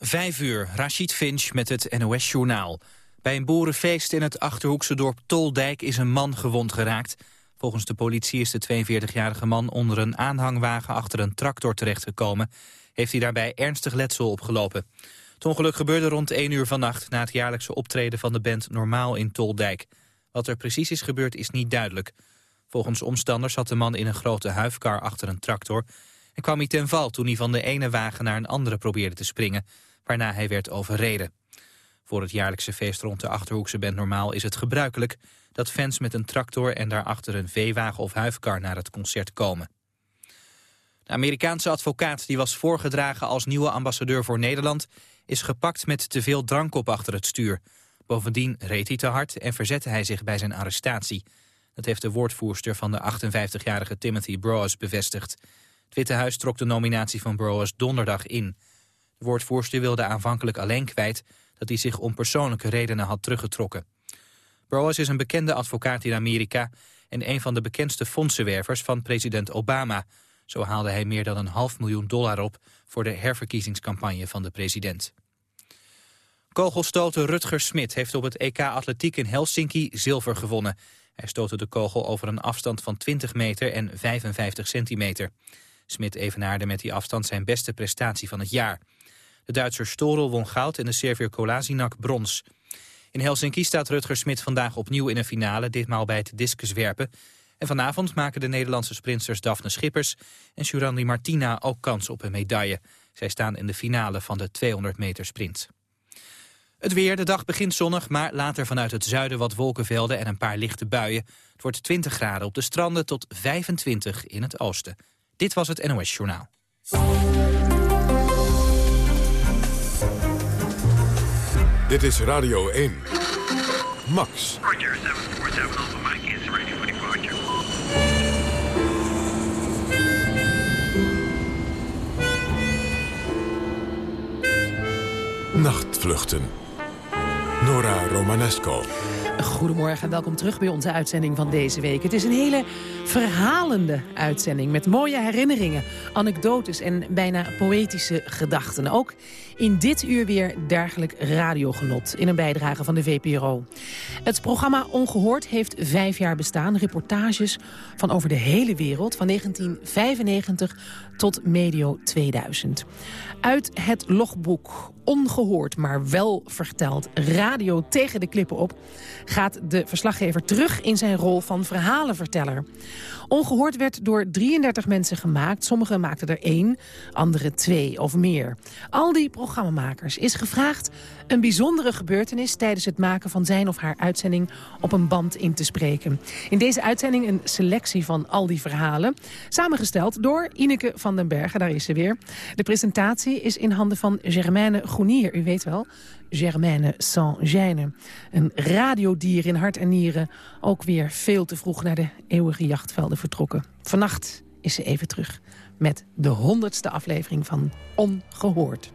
Vijf uur, Rashid Finch met het NOS-journaal. Bij een boerenfeest in het Achterhoekse dorp Toldijk is een man gewond geraakt. Volgens de politie is de 42-jarige man onder een aanhangwagen achter een tractor terechtgekomen. Heeft hij daarbij ernstig letsel opgelopen. Het ongeluk gebeurde rond 1 uur vannacht na het jaarlijkse optreden van de band Normaal in Toldijk. Wat er precies is gebeurd is niet duidelijk. Volgens omstanders zat de man in een grote huifkar achter een tractor... en kwam hij ten val toen hij van de ene wagen naar een andere probeerde te springen waarna hij werd overreden. Voor het jaarlijkse feest rond de Achterhoekse Band Normaal is het gebruikelijk dat fans met een tractor en daarachter een veewagen of huifkar naar het concert komen. De Amerikaanse advocaat die was voorgedragen als nieuwe ambassadeur voor Nederland is gepakt met te veel drank op achter het stuur. Bovendien reed hij te hard en verzette hij zich bij zijn arrestatie. Dat heeft de woordvoerster van de 58-jarige Timothy Broas bevestigd. Het Witte Huis trok de nominatie van Broas donderdag in. De woordvoerster wilde aanvankelijk alleen kwijt dat hij zich om persoonlijke redenen had teruggetrokken. Burroughs is een bekende advocaat in Amerika en een van de bekendste fondsenwervers van president Obama. Zo haalde hij meer dan een half miljoen dollar op voor de herverkiezingscampagne van de president. Kogelstoter Rutger Smit heeft op het EK Atletiek in Helsinki zilver gewonnen. Hij stootte de kogel over een afstand van 20 meter en 55 centimeter. Smit evenaarde met die afstand zijn beste prestatie van het jaar. De Duitser Storel won goud en de Servier Kolasinac brons. In Helsinki staat Rutger Smit vandaag opnieuw in een finale, ditmaal bij het discuswerpen. En vanavond maken de Nederlandse sprinters Daphne Schippers en Jurandi Martina ook kans op een medaille. Zij staan in de finale van de 200 meter sprint. Het weer, de dag begint zonnig, maar later vanuit het zuiden wat wolkenvelden en een paar lichte buien. Het wordt 20 graden op de stranden tot 25 in het oosten. Dit was het NOS Journaal. Dit is Radio 1. Max. Roger, 747 Alpha Mike is ready for departure. Nachtvluchten. Nora Romanesco. Goedemorgen en welkom terug bij onze uitzending van deze week. Het is een hele verhalende uitzending met mooie herinneringen, anekdotes en bijna poëtische gedachten. Ook in dit uur weer dergelijk radiogenot in een bijdrage van de VPRO. Het programma Ongehoord heeft vijf jaar bestaan. Reportages van over de hele wereld, van 1995 tot medio 2000. Uit het logboek Ongehoord, maar wel verteld, radio tegen de klippen op... gaat de verslaggever terug in zijn rol van verhalenverteller. Ongehoord werd door 33 mensen gemaakt. Sommigen maakten er één, anderen twee of meer. Al die programmamakers is gevraagd een bijzondere gebeurtenis... tijdens het maken van zijn of haar uitzending op een band in te spreken. In deze uitzending een selectie van al die verhalen. Samengesteld door Ineke van den Bergen, daar is ze weer. De presentatie is in handen van Germaine Groenier, u weet wel. Germaine Saint-Gêne. Een radiodier in hart en nieren. Ook weer veel te vroeg naar de eeuwige jachtvelden vertrokken. Vannacht is ze even terug met de honderdste aflevering van Ongehoord.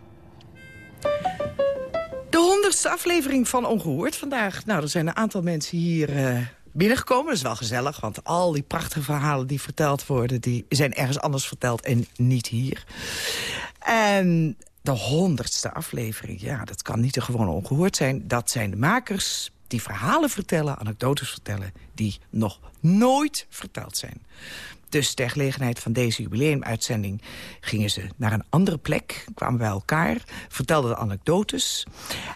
De honderdste aflevering van Ongehoord vandaag. Nou, er zijn een aantal mensen hier uh, binnengekomen. Dat is wel gezellig, want al die prachtige verhalen die verteld worden... die zijn ergens anders verteld en niet hier. En de honderdste aflevering, ja, dat kan niet te gewoon ongehoord zijn. Dat zijn de makers die verhalen vertellen, anekdotes vertellen... die nog nooit verteld zijn. Dus ter gelegenheid van deze jubileumuitzending gingen ze naar een andere plek, kwamen bij elkaar, vertelden de anekdotes.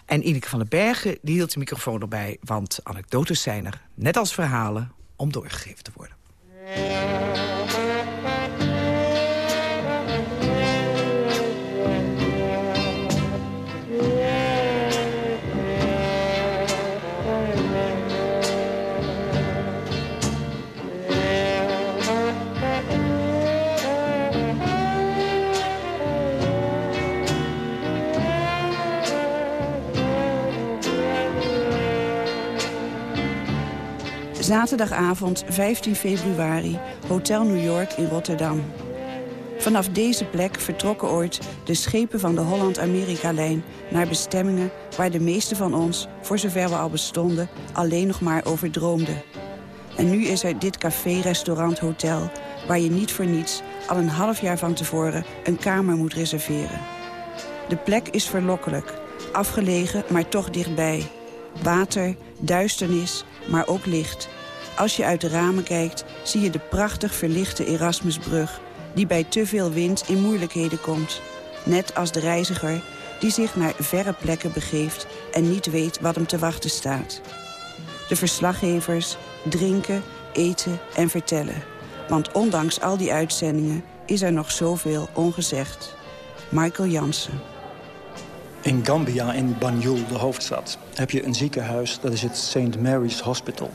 En Ineke van den Bergen die hield de microfoon erbij, want anekdotes zijn er, net als verhalen, om doorgegeven te worden. Zaterdagavond 15 februari, Hotel New York in Rotterdam. Vanaf deze plek vertrokken ooit de schepen van de Holland-Amerika-lijn... naar bestemmingen waar de meeste van ons, voor zover we al bestonden... alleen nog maar over droomden. En nu is er dit café, restaurant, hotel... waar je niet voor niets al een half jaar van tevoren een kamer moet reserveren. De plek is verlokkelijk. Afgelegen, maar toch dichtbij. Water, duisternis, maar ook licht. Als je uit de ramen kijkt, zie je de prachtig verlichte Erasmusbrug... die bij te veel wind in moeilijkheden komt. Net als de reiziger die zich naar verre plekken begeeft... en niet weet wat hem te wachten staat. De verslaggevers drinken, eten en vertellen. Want ondanks al die uitzendingen is er nog zoveel ongezegd. Michael Jansen. In Gambia, in Banjul, de hoofdstad, heb je een ziekenhuis. Dat is het St. Mary's Hospital.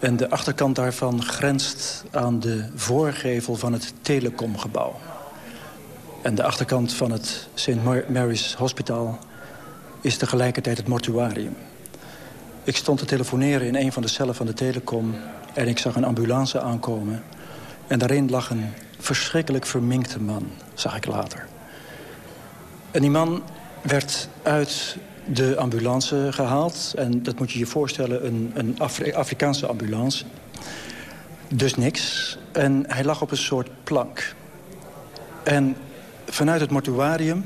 En de achterkant daarvan grenst aan de voorgevel van het telecomgebouw. En de achterkant van het St. Mary's Hospital is tegelijkertijd het mortuarium. Ik stond te telefoneren in een van de cellen van de telecom... en ik zag een ambulance aankomen. En daarin lag een verschrikkelijk verminkte man, zag ik later. En die man werd uit de ambulance gehaald. En dat moet je je voorstellen, een, een Afrikaanse ambulance. Dus niks. En hij lag op een soort plank. En vanuit het mortuarium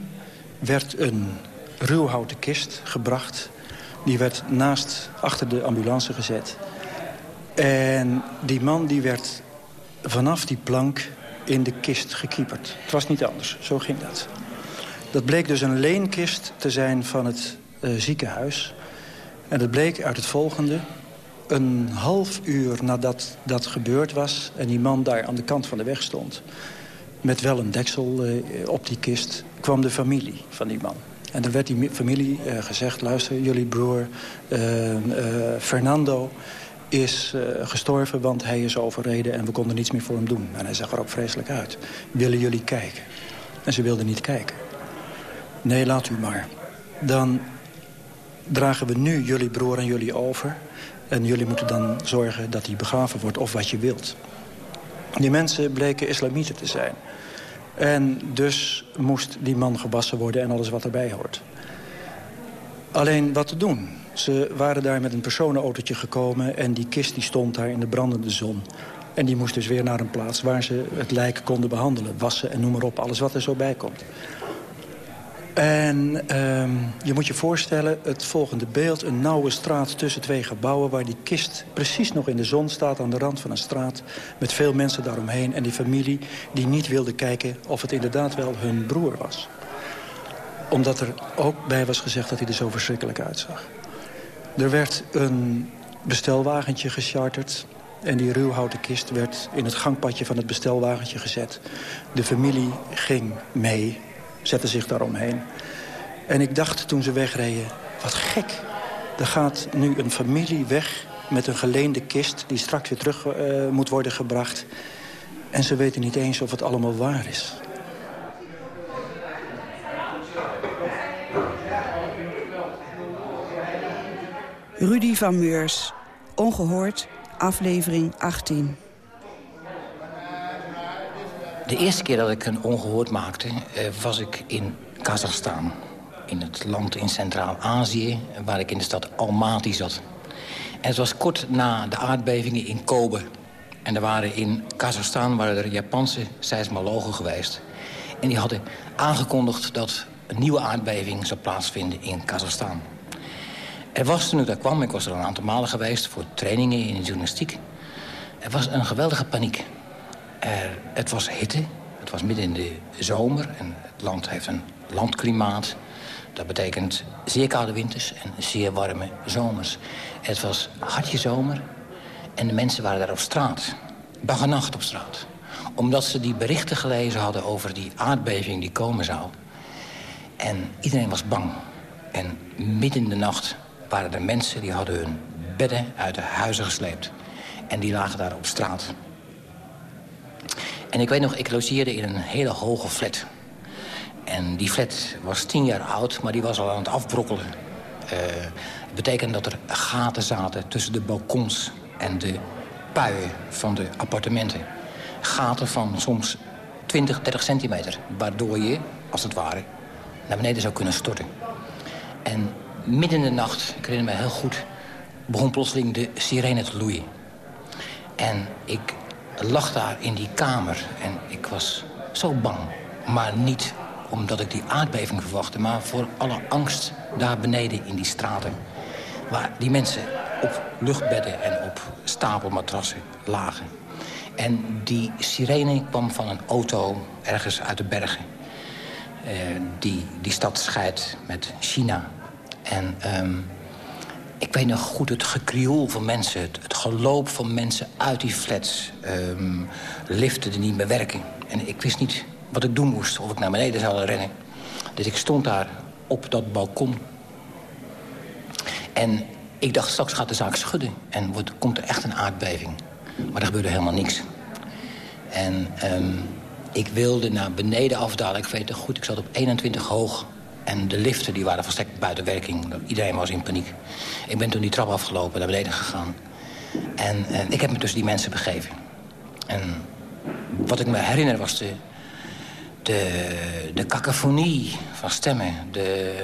werd een ruwhouten kist gebracht. Die werd naast, achter de ambulance gezet. En die man die werd vanaf die plank in de kist gekieperd. Het was niet anders, zo ging dat. Dat bleek dus een leenkist te zijn van het ziekenhuis. En dat bleek uit het volgende. Een half uur nadat dat gebeurd was... en die man daar aan de kant van de weg stond... met wel een deksel uh, op die kist... kwam de familie van die man. En dan werd die familie uh, gezegd... luister, jullie broer Fernando is gestorven, want hij is overreden... en we konden niets meer voor hem doen. En hij zag er ook vreselijk uit. Willen jullie kijken? En ze wilden niet kijken. Nee, laat u maar. Dan dragen we nu jullie broer en jullie over. En jullie moeten dan zorgen dat hij begraven wordt of wat je wilt. Die mensen bleken islamieten te zijn. En dus moest die man gewassen worden en alles wat erbij hoort. Alleen wat te doen? Ze waren daar met een personenautootje gekomen... en die kist die stond daar in de brandende zon. En die moest dus weer naar een plaats waar ze het lijk konden behandelen. Wassen en noem maar op, alles wat er zo bij komt. En um, je moet je voorstellen, het volgende beeld... een nauwe straat tussen twee gebouwen... waar die kist precies nog in de zon staat aan de rand van een straat... met veel mensen daaromheen en die familie die niet wilde kijken... of het inderdaad wel hun broer was. Omdat er ook bij was gezegd dat hij er zo verschrikkelijk uitzag. Er werd een bestelwagentje gecharterd... En die ruwhouten kist werd in het gangpadje van het bestelwagentje gezet. De familie ging mee zetten zich daaromheen. En ik dacht toen ze wegreden, wat gek. Er gaat nu een familie weg met een geleende kist... die straks weer terug uh, moet worden gebracht. En ze weten niet eens of het allemaal waar is. Rudy van Meurs, ongehoord, aflevering 18. De eerste keer dat ik een ongehoord maakte, eh, was ik in Kazachstan. In het land in Centraal-Azië, waar ik in de stad Almaty zat. En het was kort na de aardbevingen in Kobe. En er waren in Kazachstan waren er Japanse seismologen geweest. En die hadden aangekondigd dat een nieuwe aardbeving zou plaatsvinden in Kazachstan. Er was toen ik daar kwam, ik was er een aantal malen geweest... voor trainingen in de journalistiek. Er was een geweldige paniek. Er, het was hitte, het was midden in de zomer en het land heeft een landklimaat. Dat betekent zeer koude winters en zeer warme zomers. Het was hartje zomer en de mensen waren daar op straat. Baggernacht op straat. Omdat ze die berichten gelezen hadden over die aardbeving die komen zou. En iedereen was bang. En midden in de nacht waren er mensen die hadden hun bedden uit de huizen gesleept. En die lagen daar op straat. En ik weet nog, ik logeerde in een hele hoge flat. En die flat was tien jaar oud, maar die was al aan het afbrokkelen. Uh, het betekende dat er gaten zaten tussen de balkons en de puien van de appartementen. Gaten van soms 20, 30 centimeter. Waardoor je, als het ware, naar beneden zou kunnen storten. En midden in de nacht, ik herinner me heel goed... begon plotseling de sirene te loeien. En ik lag daar in die kamer en ik was zo bang. Maar niet omdat ik die aardbeving verwachtte... maar voor alle angst daar beneden in die straten. Waar die mensen op luchtbedden en op stapelmatrassen lagen. En die sirene kwam van een auto ergens uit de bergen. Uh, die die stad scheidt met China. En um, ik weet nog goed het gekrioel van mensen. Het, geloop van mensen uit die flats. Um, liften die niet meer werken. En ik wist niet wat ik doen moest. Of ik naar beneden zou rennen. Dus ik stond daar op dat balkon. En ik dacht, straks gaat de zaak schudden. En wordt, komt er echt een aardbeving. Maar er gebeurde helemaal niks. En um, ik wilde naar beneden afdalen. Ik weet het goed, ik zat op 21 hoog. En de liften die waren volstrekt buiten werking. Iedereen was in paniek. Ik ben toen die trap afgelopen, naar beneden gegaan. En, en ik heb me tussen die mensen begeven. En wat ik me herinner was de, de, de van stemmen. De,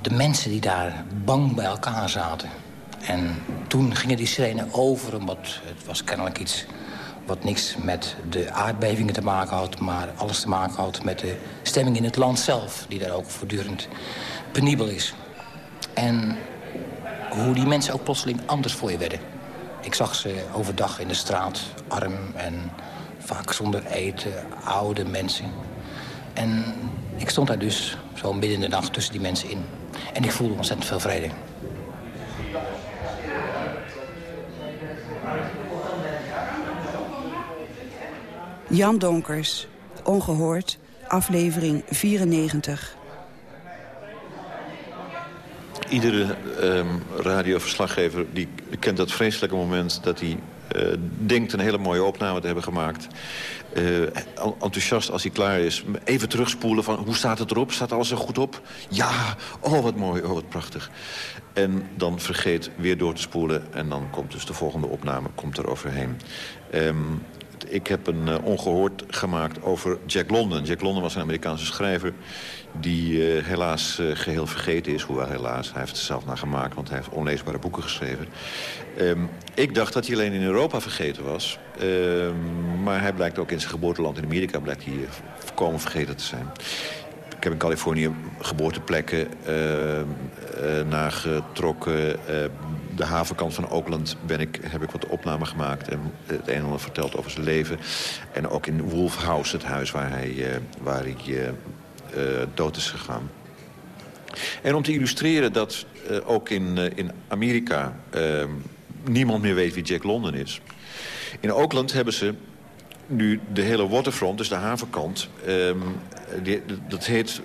de mensen die daar bang bij elkaar zaten. En toen gingen die sirenen over, omdat het was kennelijk iets wat niks met de aardbevingen te maken had... maar alles te maken had met de stemming in het land zelf... die daar ook voortdurend penibel is. En hoe die mensen ook plotseling anders voor je werden. Ik zag ze overdag in de straat, arm en vaak zonder eten, oude mensen. En ik stond daar dus zo midden in de nacht tussen die mensen in. En ik voelde ontzettend veel vrede. Jan Donkers, Ongehoord, aflevering 94. Iedere um, radioverslaggever die kent dat vreselijke moment dat hij uh, denkt een hele mooie opname te hebben gemaakt. Uh, enthousiast als hij klaar is. Even terugspoelen van hoe staat het erop? Staat alles er goed op? Ja, oh wat mooi, oh wat prachtig. En dan vergeet weer door te spoelen. En dan komt dus de volgende opname komt er overheen. Um, ik heb een uh, ongehoord gemaakt over Jack London. Jack London was een Amerikaanse schrijver die uh, helaas uh, geheel vergeten is. Hoewel helaas, hij heeft er zelf naar gemaakt, want hij heeft onleesbare boeken geschreven. Um, ik dacht dat hij alleen in Europa vergeten was. Um, maar hij blijkt ook in zijn geboorteland in Amerika blijkt hij volkomen vergeten te zijn. Ik heb in Californië geboorteplekken uh, uh, nagetrokken. De havenkant van Oakland ben ik, heb ik wat opnamen gemaakt... en het een en ander verteld over zijn leven. En ook in Wolf House, het huis waar hij, waar hij dood is gegaan. En om te illustreren dat ook in, in Amerika... niemand meer weet wie Jack London is... In Oakland hebben ze nu de hele waterfront, dus de havenkant... Die, dat heet,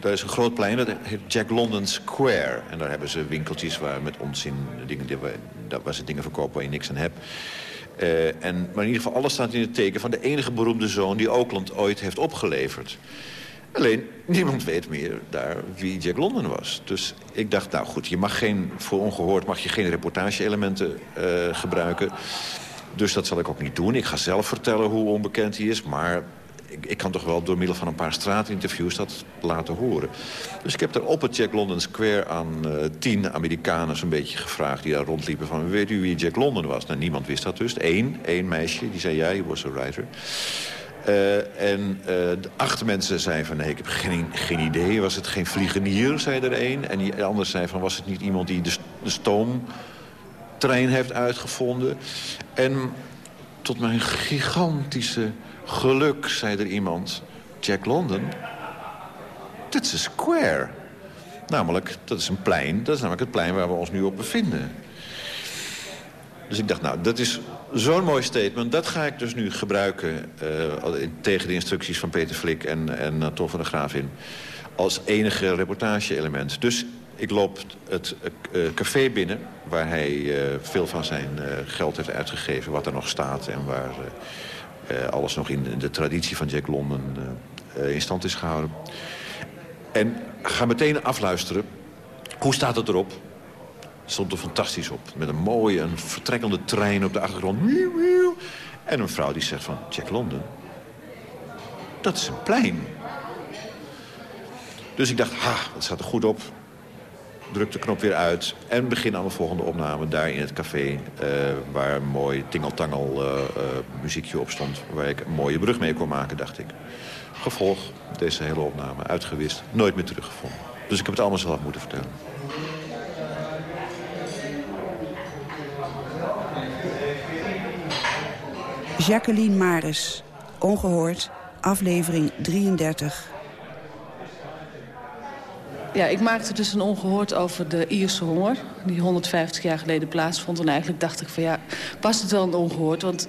daar is een groot plein, dat heet Jack London Square. En daar hebben ze winkeltjes waar met onzin dingen, waar, ze dingen verkopen waar je niks aan hebt. Uh, en, maar in ieder geval, alles staat in het teken van de enige beroemde zoon... die Oakland ooit heeft opgeleverd. Alleen, niemand weet meer daar wie Jack London was. Dus ik dacht, nou goed, je mag geen, voor ongehoord mag je geen reportage-elementen uh, gebruiken. Dus dat zal ik ook niet doen. Ik ga zelf vertellen hoe onbekend hij is. Maar ik, kan toch wel door middel van een paar straatinterviews dat laten horen. Dus ik heb daar op het Jack London Square aan uh, tien Amerikanen een beetje gevraagd... die daar rondliepen van, weet u wie Jack London was? Nou, niemand wist dat dus. Eén, één meisje, die zei, ja, je was een writer. Uh, en uh, acht mensen zeiden van, nee, ik heb geen, geen idee. Was het geen vliegenier, zei er één. En die andere zei van, was het niet iemand die de, de stoomtrein heeft uitgevonden? En tot mijn gigantische geluk, zei er iemand, Jack London, dit is een square. Namelijk, dat is een plein, dat is namelijk het plein waar we ons nu op bevinden. Dus ik dacht, nou, dat is zo'n mooi statement. Dat ga ik dus nu gebruiken uh, tegen de instructies van Peter Flik en, en uh, van der Graaf in. Als enige reportage-element. Dus ik loop het uh, café binnen, waar hij veel van zijn geld heeft uitgegeven. Wat er nog staat en waar alles nog in de traditie van Jack London uh, in stand is gehouden. En ga meteen afluisteren. Hoe staat het erop? stond er fantastisch op. Met een mooie, een vertrekkende trein op de achtergrond. En een vrouw die zegt van, Jack London, dat is een plein. Dus ik dacht, ha, dat staat er goed op. druk de knop weer uit en begin aan de volgende opname daar in het café... Uh, waar een mooi tingeltangel uh, uh, muziekje op stond... waar ik een mooie brug mee kon maken, dacht ik. Gevolg, deze hele opname, uitgewist, nooit meer teruggevonden. Dus ik heb het allemaal zelf moeten vertellen. Jacqueline Maris, ongehoord, aflevering 33. Ja, ik maakte dus een ongehoord over de Ierse honger... die 150 jaar geleden plaatsvond. En eigenlijk dacht ik van ja, past het wel een ongehoord? Want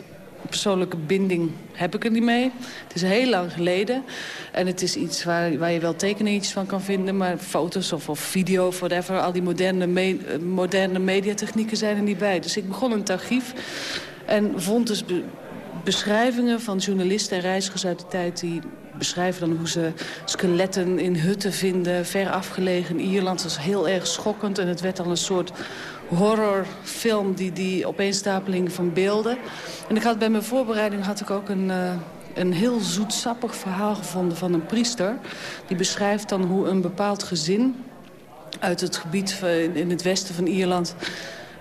persoonlijke binding heb ik er niet mee. Het is heel lang geleden. En het is iets waar, waar je wel tekeningetjes van kan vinden... maar foto's of, of video of whatever... al die moderne, me, moderne mediatechnieken zijn er niet bij. Dus ik begon een archief en vond dus beschrijvingen van journalisten en reizigers uit de tijd... die beschrijven dan hoe ze skeletten in hutten vinden... ver afgelegen in Ierland. Dat is heel erg schokkend en het werd dan een soort horrorfilm... die, die opeenstapeling van beelden. En ik had bij mijn voorbereiding had ik ook een... Uh, een heel zoetsappig verhaal gevonden van een priester. Die beschrijft dan hoe een bepaald gezin uit het gebied in het westen van Ierland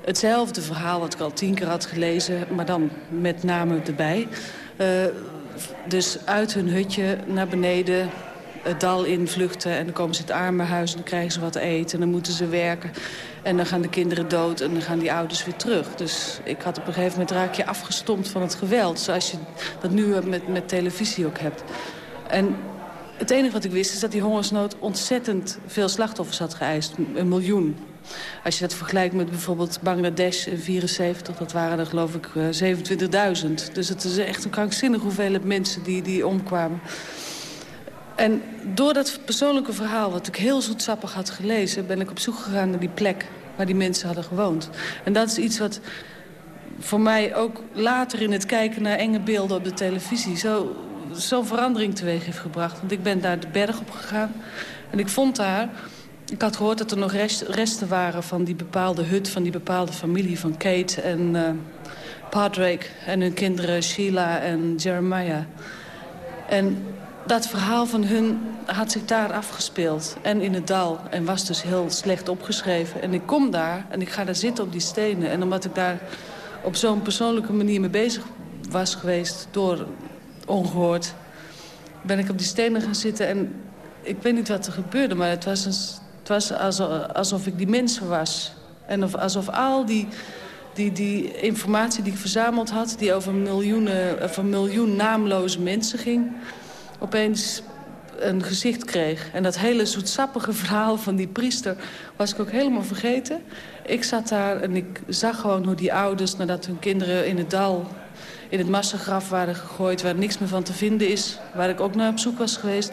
hetzelfde verhaal wat ik al tien keer had gelezen, maar dan met name erbij. Uh, dus uit hun hutje naar beneden het dal invluchten. En dan komen ze het armenhuis en dan krijgen ze wat eten. En dan moeten ze werken. En dan gaan de kinderen dood en dan gaan die ouders weer terug. Dus ik had op een gegeven moment raak je afgestompt van het geweld. Zoals je dat nu met, met televisie ook hebt. En het enige wat ik wist is dat die hongersnood ontzettend veel slachtoffers had geëist. Een miljoen. Als je dat vergelijkt met bijvoorbeeld Bangladesh in 74, dat waren er geloof ik 27.000. Eh, dus het is echt een krankzinnig hoeveelheid mensen die, die omkwamen. En door dat persoonlijke verhaal, wat ik heel zoetsappig had gelezen... ben ik op zoek gegaan naar die plek waar die mensen hadden gewoond. En dat is iets wat voor mij ook later in het kijken naar enge beelden op de televisie... zo'n zo verandering teweeg heeft gebracht. Want ik ben daar de berg op gegaan en ik vond daar ik had gehoord dat er nog resten waren van die bepaalde hut... van die bepaalde familie van Kate en uh, en hun kinderen Sheila en Jeremiah. En dat verhaal van hun had zich daar afgespeeld. En in het dal. En was dus heel slecht opgeschreven. En ik kom daar en ik ga daar zitten op die stenen. En omdat ik daar op zo'n persoonlijke manier mee bezig was geweest... door ongehoord, ben ik op die stenen gaan zitten. En ik weet niet wat er gebeurde, maar het was een het was alsof, ik die mensen was. En of, alsof al die, die, die informatie die ik verzameld had... die over, miljoenen, over een miljoen naamloze mensen ging... opeens een gezicht kreeg. En dat hele zoetsappige verhaal van die priester was ik ook helemaal vergeten. Ik zat daar en ik zag gewoon hoe die ouders... nadat hun kinderen in het dal in het massagraf waren gegooid... waar niks meer van te vinden is, waar ik ook naar op zoek was geweest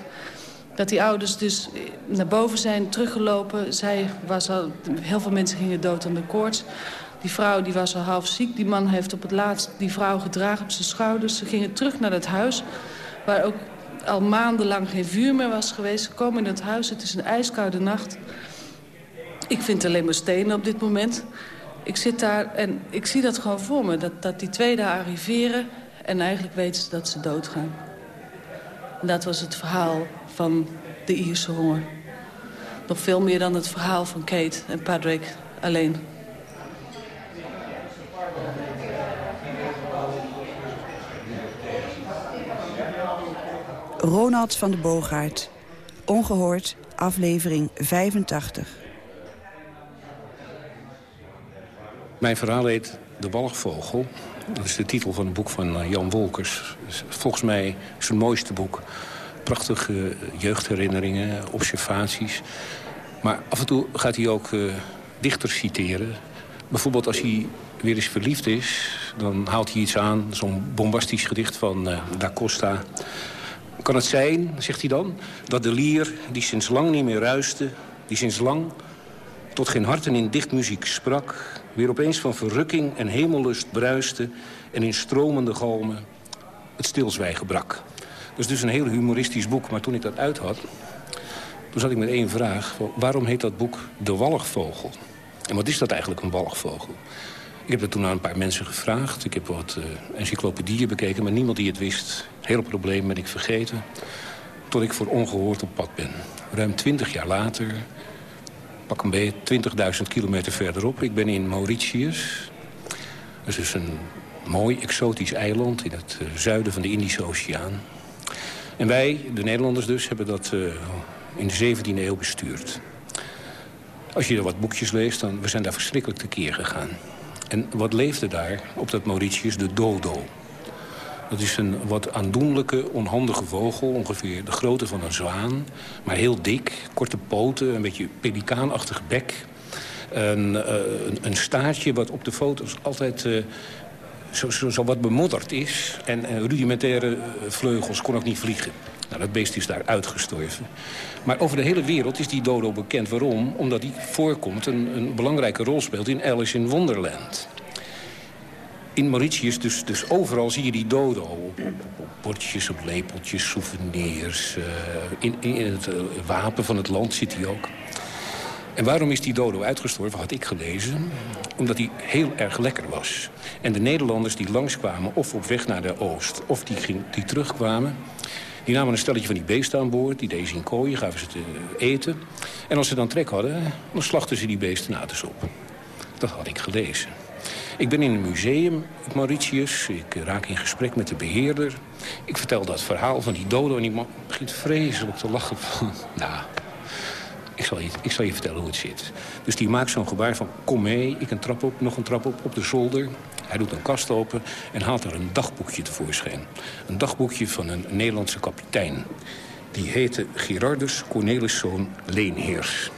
dat die ouders dus naar boven zijn teruggelopen. Zij was al, heel veel mensen gingen dood aan de koorts. Die vrouw die was al half ziek. Die man heeft op het laatst die vrouw gedragen op zijn schouders. Ze gingen terug naar het huis, waar ook al maandenlang geen vuur meer was geweest. Ze komen in het huis, het is een ijskoude nacht. Ik vind alleen maar stenen op dit moment. Ik zit daar en ik zie dat gewoon voor me. Dat, dat die twee daar arriveren en eigenlijk weten ze dat ze doodgaan. En dat was het verhaal van de Ierse honger. Nog veel meer dan het verhaal van Kate en Patrick alleen. Ronald van de Boogaard. Ongehoord, aflevering 85. Mijn verhaal heet De Walgvogel. Dat is de titel van een boek van eh, Jan Wolkers. Volgens mij zijn mooiste boek prachtige jeugdherinneringen, observaties. Maar af en toe gaat hij ook uh, dichters citeren. Bijvoorbeeld als hij weer eens verliefd is, dan haalt hij iets aan. Zo'n bombastisch gedicht van uh, Da Costa. Kan het zijn, zegt hij dan, dat de lier die sinds lang niet meer ruiste... die sinds lang tot geen harten in dichtmuziek sprak... weer opeens van verrukking en hemellust bruiste... en in stromende galmen het stilzwijgen brak. Dat is dus een heel humoristisch boek. Maar toen ik dat uit had, toen zat ik met één vraag. Waarom heet dat boek De Walgvogel? En wat is dat eigenlijk, een walgvogel? Ik heb het toen aan een paar mensen gevraagd. Ik heb wat uh, encyclopedieën bekeken, maar niemand die het wist. Het hele probleem ben ik vergeten. Tot ik voor ongehoord op pad ben. Ruim twintig jaar later pak een beetje 20.000 kilometer verderop. Ik ben in Mauritius. Dat is dus een mooi exotisch eiland in het eh, zuiden van de Indische Oceaan. En wij, de Nederlanders dus, hebben dat uh, in de 17e eeuw bestuurd. Als je er wat boekjes leest, dan we zijn daar verschrikkelijk tekeer gegaan. En wat leefde daar op dat Mauritius? De dodo. Dat is een wat aandoenlijke, onhandige vogel. Ongeveer de grootte van een zwaan. Maar heel dik, korte poten, een beetje pelikaanachtig bek. Een, uh, een, staartje wat op de foto's altijd uh, zo, zo, wat bemodderd is. En, en rudimentaire vleugels kon ook niet vliegen. Nou, dat beest is daar uitgestorven. Maar over de hele wereld is die dodo bekend. Waarom? Omdat hij voorkomt, een, een belangrijke rol speelt in Alice in Wonderland in Mauritius, dus, dus overal zie je die dodo. Op, op, bordjes, op lepeltjes, souvenirs. Uh, in, in het wapen van het land zit hij ook. En waarom is die dodo uitgestorven, had ik gelezen. Omdat hij heel erg lekker was. En de Nederlanders die langskwamen, of op weg naar de oost... of die, die terugkwamen... Die namen een stelletje van die beesten aan boord. Die deden ze in kooien, gaven ze te eten. En als ze dan trek hadden, dan slachten ze die beesten na op. Dat had ik gelezen. Ik ben in een museum op Mauritius. Ik raak in gesprek met de beheerder. Ik vertel dat verhaal van die dodo en die man begint vreselijk te lachen. nou, ik zal, je, ik je vertellen hoe het zit. Dus die maakt zo'n gebaar van kom mee, ik een trap op, nog een trap op, op de zolder. Hij doet een kast open en haalt er een dagboekje tevoorschijn. Een dagboekje van een Nederlandse kapitein. Die heette Gerardus Corneliszoon Leenheers.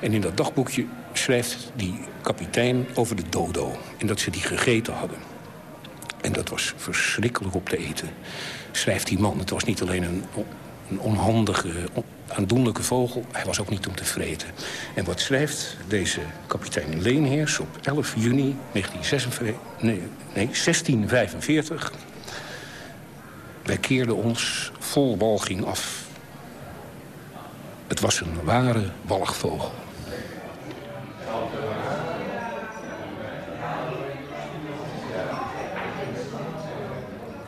En in dat dagboekje schrijft die kapitein over de dodo. En dat ze die gegeten hadden. En dat was verschrikkelijk op te eten. Schrijft die man, het was niet alleen een, een onhandige, aandoenlijke vogel. Hij was ook niet om te vreten. En wat schrijft deze kapitein Leenheers op 11 juni 1946, nee, nee, 1645... Wij keerden ons vol walging af. Het was een ware walgvogel.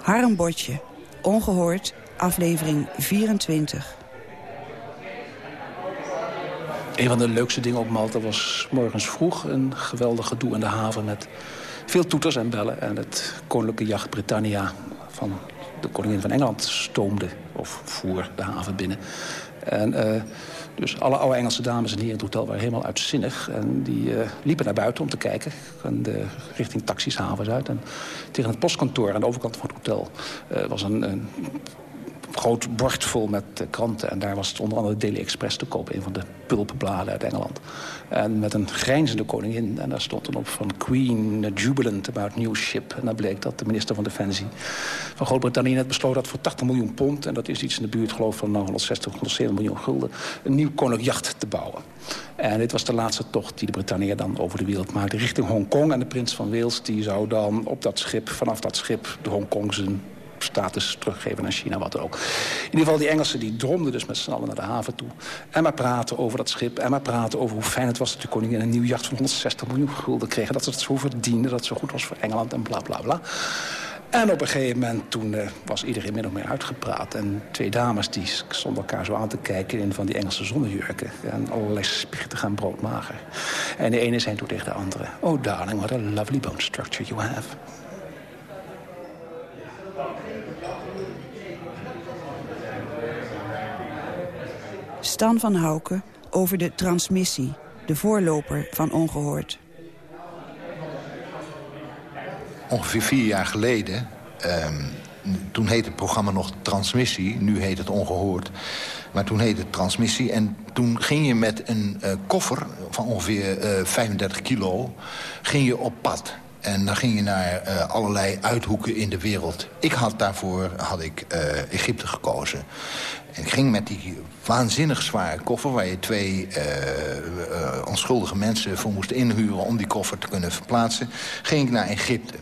Harmbotje, ongehoord, aflevering 24. Een van de leukste dingen op Malta was morgens vroeg een geweldig gedoe in de haven... met veel toeters en bellen en het koninklijke jacht Britannia van de koningin van Engeland stoomde of voer de haven binnen. En uh, dus alle oude Engelse dames en heren in het hotel waren helemaal uitzinnig. En die uh, liepen naar buiten om te kijken. En de, richting taxis, havens uit. En tegen het postkantoor aan de overkant van het hotel uh, was een, een groot bord vol met uh, kranten. En daar was het onder andere Daily Express te koop. Een van de pulpenbladen uit Engeland. En met een grijnzende koningin. En daar stond dan op van Queen Jubilant about new ship. En dan bleek dat de minister van Defensie van Groot-Brittannië net besloten had voor 80 miljoen pond. En dat is iets in de buurt geloof van nou, 160, 170 miljoen gulden. Een nieuw koninklijk te bouwen. En dit was de laatste tocht die de Britannië dan over de wereld maakte. Richting Hongkong. En de prins van Wales die zou dan op dat schip, vanaf dat schip, de Hongkong zijn status teruggeven aan China, wat ook. In ieder geval, die Engelsen die dromden dus met z'n allen naar de haven toe. En maar praten over dat schip. En maar praten over hoe fijn het was dat de koningin een nieuw jacht van 160 miljoen gulden kreeg. Dat ze het zo verdiende, dat het zo goed was voor Engeland en bla bla bla. En op een gegeven moment, toen uh, was iedereen min of meer uitgepraat. En twee dames die stonden elkaar zo aan te kijken... in van die Engelse zonnejurken. En allerlei spichtig en broodmager. En de ene zei toen tegen de andere... Oh darling, what a lovely bone structure you have. Stan van Houken over de transmissie, de voorloper van Ongehoord. Ongeveer vier jaar geleden, um, toen heette het programma nog Transmissie... nu heet het Ongehoord, maar toen heette het Transmissie... en toen ging je met een uh, koffer van ongeveer uh, 35 kilo ging je op pad... En dan ging je naar uh, allerlei uithoeken in de wereld. Ik had daarvoor had ik, uh, Egypte gekozen. En ik ging met die waanzinnig zware koffer... waar je twee uh, onschuldige mensen voor moest inhuren... om die koffer te kunnen verplaatsen, ging ik naar Egypte.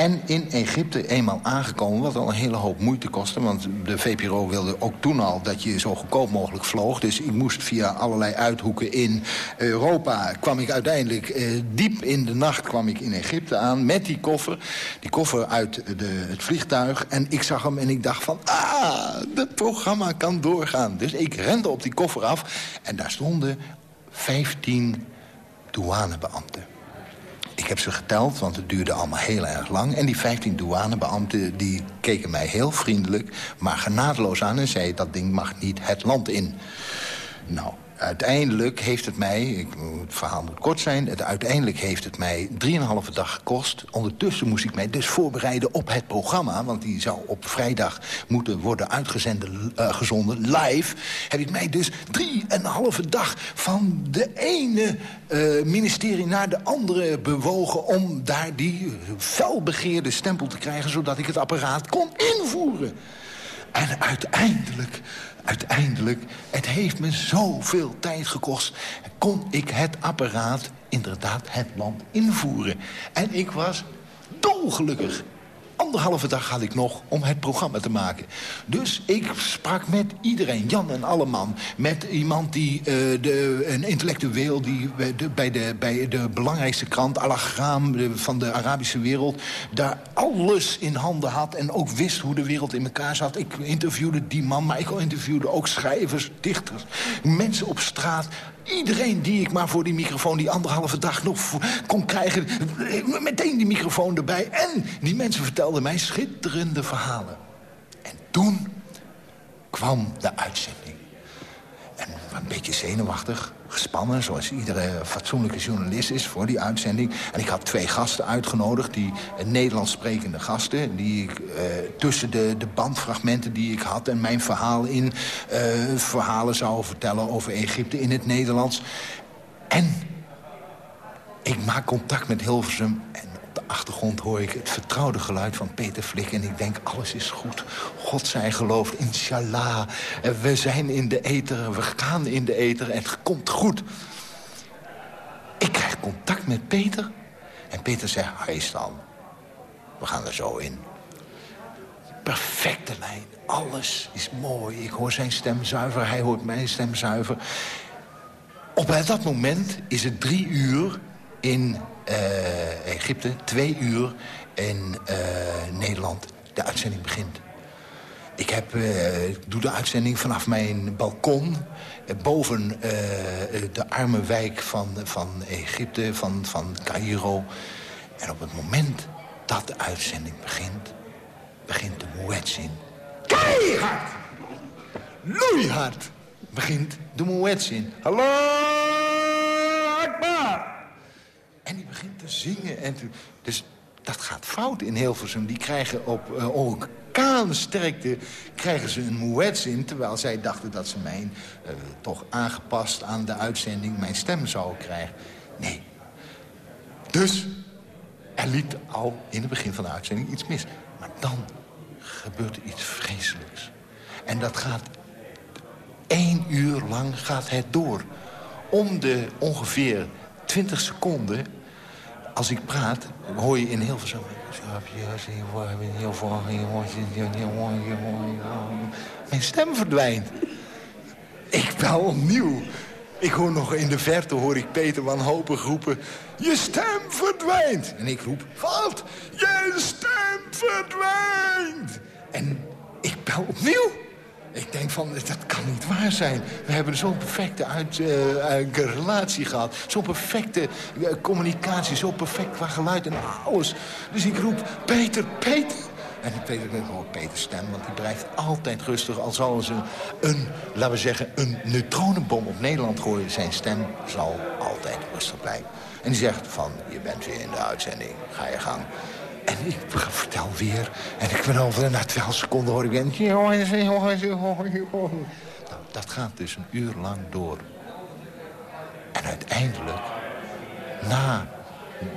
En in Egypte eenmaal aangekomen, wat al een hele hoop moeite kostte... want de VPRO wilde ook toen al dat je zo goedkoop mogelijk vloog. Dus ik moest via allerlei uithoeken in Europa... kwam ik uiteindelijk eh, diep in de nacht kwam ik in Egypte aan met die koffer. Die koffer uit de, het vliegtuig. En ik zag hem en ik dacht van... ah, het programma kan doorgaan. Dus ik rende op die koffer af en daar stonden 15 douanebeambten. Ik heb ze geteld, want het duurde allemaal heel erg lang. En die 15 douanebeambten die keken mij heel vriendelijk... maar genadeloos aan en zeiden dat ding mag niet het land in. Nou, uiteindelijk heeft het mij, ik, het verhaal moet kort zijn... Uiteindelijk heeft het mij 3,5 dag gekost. Ondertussen moest ik mij dus voorbereiden op het programma... want die zou op vrijdag moeten worden uitgezonden uh, gezonden, live... heb ik mij dus 3,5 dag van de ene uh, ministerie naar de andere bewogen... om daar die felbegeerde stempel te krijgen... zodat ik het apparaat kon invoeren. En uiteindelijk uiteindelijk, het heeft me zoveel tijd gekost... kon ik het apparaat inderdaad het land invoeren. En ik was dolgelukkig anderhalve dag had ik nog om het programma te maken. Dus ik sprak met iedereen, Jan en Alleman. Met iemand die, uh, de, een intellectueel die bij, de, bij de belangrijkste krant... Alagram van de Arabische wereld... daar alles in handen had en ook wist hoe de wereld in elkaar zat. Ik interviewde die man, maar ik interviewde ook schrijvers, dichters... mensen op straat, Iedereen die ik maar voor die microfoon die anderhalve dag nog kon krijgen... meteen die microfoon erbij. En die mensen vertelden mij schitterende verhalen. En toen kwam de uitzending. Beetje zenuwachtig, gespannen, zoals iedere fatsoenlijke journalist is voor die uitzending. En ik had twee gasten uitgenodigd, die uh, Nederlands sprekende gasten... die ik uh, tussen de, de bandfragmenten die ik had en mijn verhaal in... Uh, verhalen zou vertellen over Egypte in het Nederlands. En ik maak contact met Hilversum en achtergrond hoor ik het vertrouwde geluid van Peter Flik. En ik denk, alles is goed. God zij geloofd, inshallah. We zijn in de eter, we gaan in de eter en het komt goed. Ik krijg contact met Peter. En Peter zegt, hij dan. We gaan er zo in. Perfecte lijn. Alles is mooi. Ik hoor zijn stem zuiver, hij hoort mijn stem zuiver. Op dat moment is het drie uur in Egypte, twee uur in uh, Nederland. De uitzending begint. Ik, heb, ik doe de uitzending vanaf mijn balkon... boven de arme wijk van, van Egypte, van, van Cairo. En op het moment dat de uitzending begint... begint de muezzin. Keihard! Loeihard! Begint de muezzin. Hallo Akbar! En die begint te zingen. En dus dat gaat fout in Hilversum. Die krijgen op uh, orkaansterkte krijgen ze een muezzin... terwijl zij dachten dat ze mijn, uh, toch aangepast aan de uitzending... mijn stem zouden krijgen. Nee. Dus er liep al in het begin van de uitzending iets mis. Maar dan gebeurt er iets vreselijks. En dat gaat één uur lang gaat het door. Om de ongeveer 20 seconden als ik praat, hoor je in heel veel... Mijn stem verdwijnt. Ik bel opnieuw. Ik hoor nog in de verte, hoor ik Peter wanhopig roepen... Je stem verdwijnt. En ik roep, wat? Je stem verdwijnt. En ik bel opnieuw. Ik denk van, dat kan niet waar zijn. We hebben zo'n perfecte uit, uh, relatie gehad. Zo'n perfecte uh, communicatie, zo perfect qua geluid en alles. Dus ik roep, Peter, Peter. En ik weet ook oh, Peters stem, want die blijft altijd rustig. Al zal ze een, laten we zeggen, een neutronenbom op Nederland gooien. Zijn stem zal altijd rustig blijven. En die zegt van, je bent weer in de uitzending, ga je gang. En ik vertel weer. En ik ben over na 12 seconden hoor ik weer... Nou, dat gaat dus een uur lang door. En uiteindelijk, na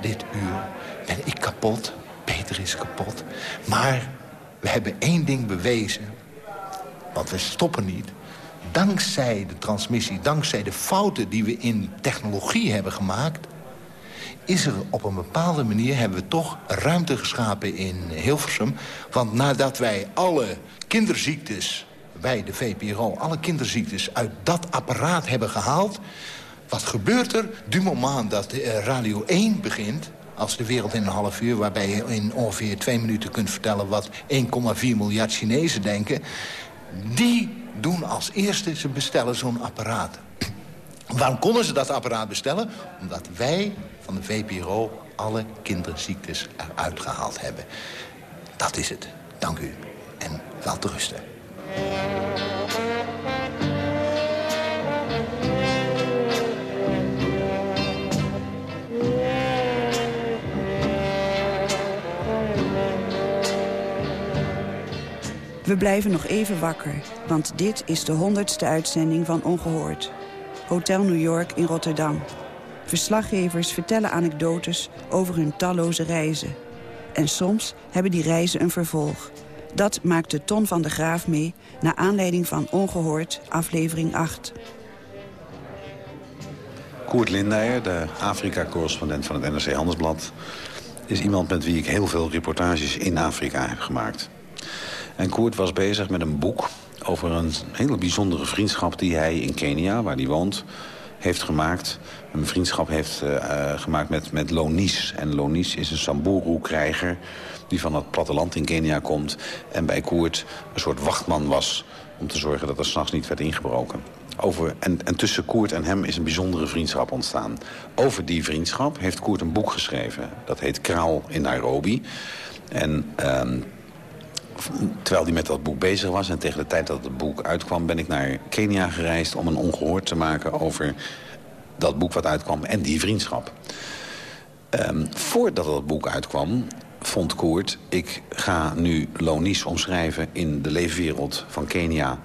dit uur, ben ik kapot. Peter is kapot. Maar we hebben één ding bewezen. Want we stoppen niet. Dankzij de transmissie, dankzij de fouten die we in technologie hebben gemaakt is er op een bepaalde manier, hebben we toch ruimte geschapen in Hilversum. Want nadat wij alle kinderziektes bij de VPRO, alle kinderziektes uit dat apparaat hebben gehaald... wat gebeurt er du moment dat eh, Radio 1 begint als de wereld in een half uur... waarbij je in ongeveer twee minuten kunt vertellen... wat 1,4 miljard Chinezen denken... die doen als eerste, ze bestellen zo'n apparaat. Waarom konden ze dat apparaat bestellen? Omdat wij van de VPRO alle kinderziektes eruit gehaald hebben. Dat is het. Dank u. En wel te rusten. We blijven nog even wakker, want dit is de honderdste uitzending van Ongehoord. Hotel New York in Rotterdam. Verslaggevers vertellen anekdotes over hun talloze reizen. En soms hebben die reizen een vervolg. Dat maakte Ton van der Graaf mee... naar aanleiding van Ongehoord, aflevering 8. Koert Lindeyer, de Afrika-correspondent van het NRC Handelsblad... is iemand met wie ik heel veel reportages in Afrika heb gemaakt. En Koert was bezig met een boek over een hele bijzondere vriendschap... die hij in Kenia, waar hij woont, heeft gemaakt. Een vriendschap heeft uh, gemaakt met, met Lonis. En Lonis is een Samburu-krijger die van het platteland in Kenia komt... en bij Koert een soort wachtman was om te zorgen dat er s'nachts niet werd ingebroken. Over, en, en tussen Koert en hem is een bijzondere vriendschap ontstaan. Over die vriendschap heeft Koert een boek geschreven. Dat heet Kraal in Nairobi. En uh, terwijl hij met dat boek bezig was... en tegen de tijd dat het boek uitkwam... ben ik naar Kenia gereisd om een ongehoord te maken... over dat boek wat uitkwam en die vriendschap. Um, voordat dat boek uitkwam, vond Koert... ik ga nu Lonies omschrijven in de leefwereld van Kenia...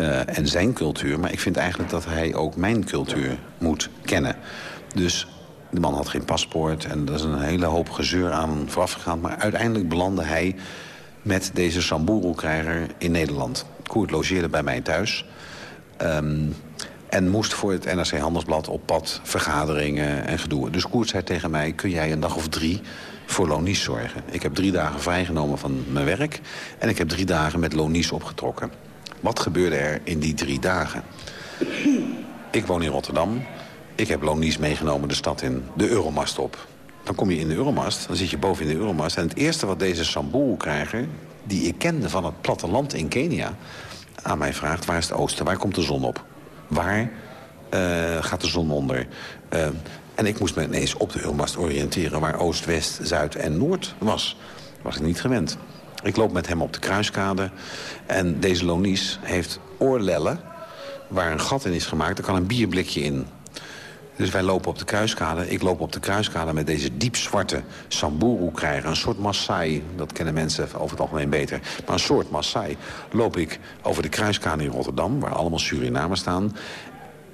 Uh, en zijn cultuur. Maar ik vind eigenlijk dat hij ook mijn cultuur moet kennen. Dus de man had geen paspoort en er is een hele hoop gezeur aan vooraf gegaan. Maar uiteindelijk belandde hij met deze Samburu-krijger in Nederland. Koert logeerde bij mij thuis. Um, en moest voor het NRC Handelsblad op pad vergaderingen en gedoe. Dus Koert zei tegen mij, kun jij een dag of drie voor Lonies zorgen? Ik heb drie dagen vrijgenomen van mijn werk... en ik heb drie dagen met Lonies opgetrokken. Wat gebeurde er in die drie dagen? Ik woon in Rotterdam. Ik heb Lonies meegenomen de stad in, de Euromast op. Dan kom je in de Euromast, dan zit je boven in de Euromast... en het eerste wat deze Samburu-krijger, die ik kende van het platteland in Kenia... aan mij vraagt, waar is het oosten, waar komt de zon op? Waar uh, gaat de zon onder? Uh, en ik moest me ineens op de Euromast oriënteren... waar oost, west, zuid en noord was. Dat was ik niet gewend. Ik loop met hem op de kruiskade. En deze Lonies heeft oorlellen waar een gat in is gemaakt. Er kan een bierblikje in. Dus wij lopen op de kruiskade. Ik loop op de kruiskade met deze diepzwarte Samburu-krijger. Een soort Maasai. Dat kennen mensen over het algemeen beter. Maar een soort Maasai. Loop ik over de kruiskade in Rotterdam... waar allemaal Surinamers staan.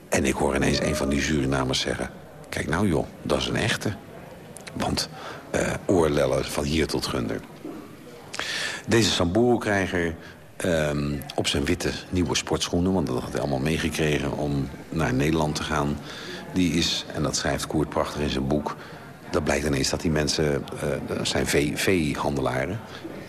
En ik hoor ineens een van die Surinamers zeggen... Kijk nou joh, dat is een echte. Want uh, oorlellen van hier tot Gunder. Deze Samburu-krijger um, op zijn witte nieuwe sportschoenen... want dat had hij allemaal meegekregen om naar Nederland te gaan die is, en dat schrijft Koert prachtig in zijn boek... dat blijkt ineens dat die mensen, uh, dat zijn vee, veehandelaren...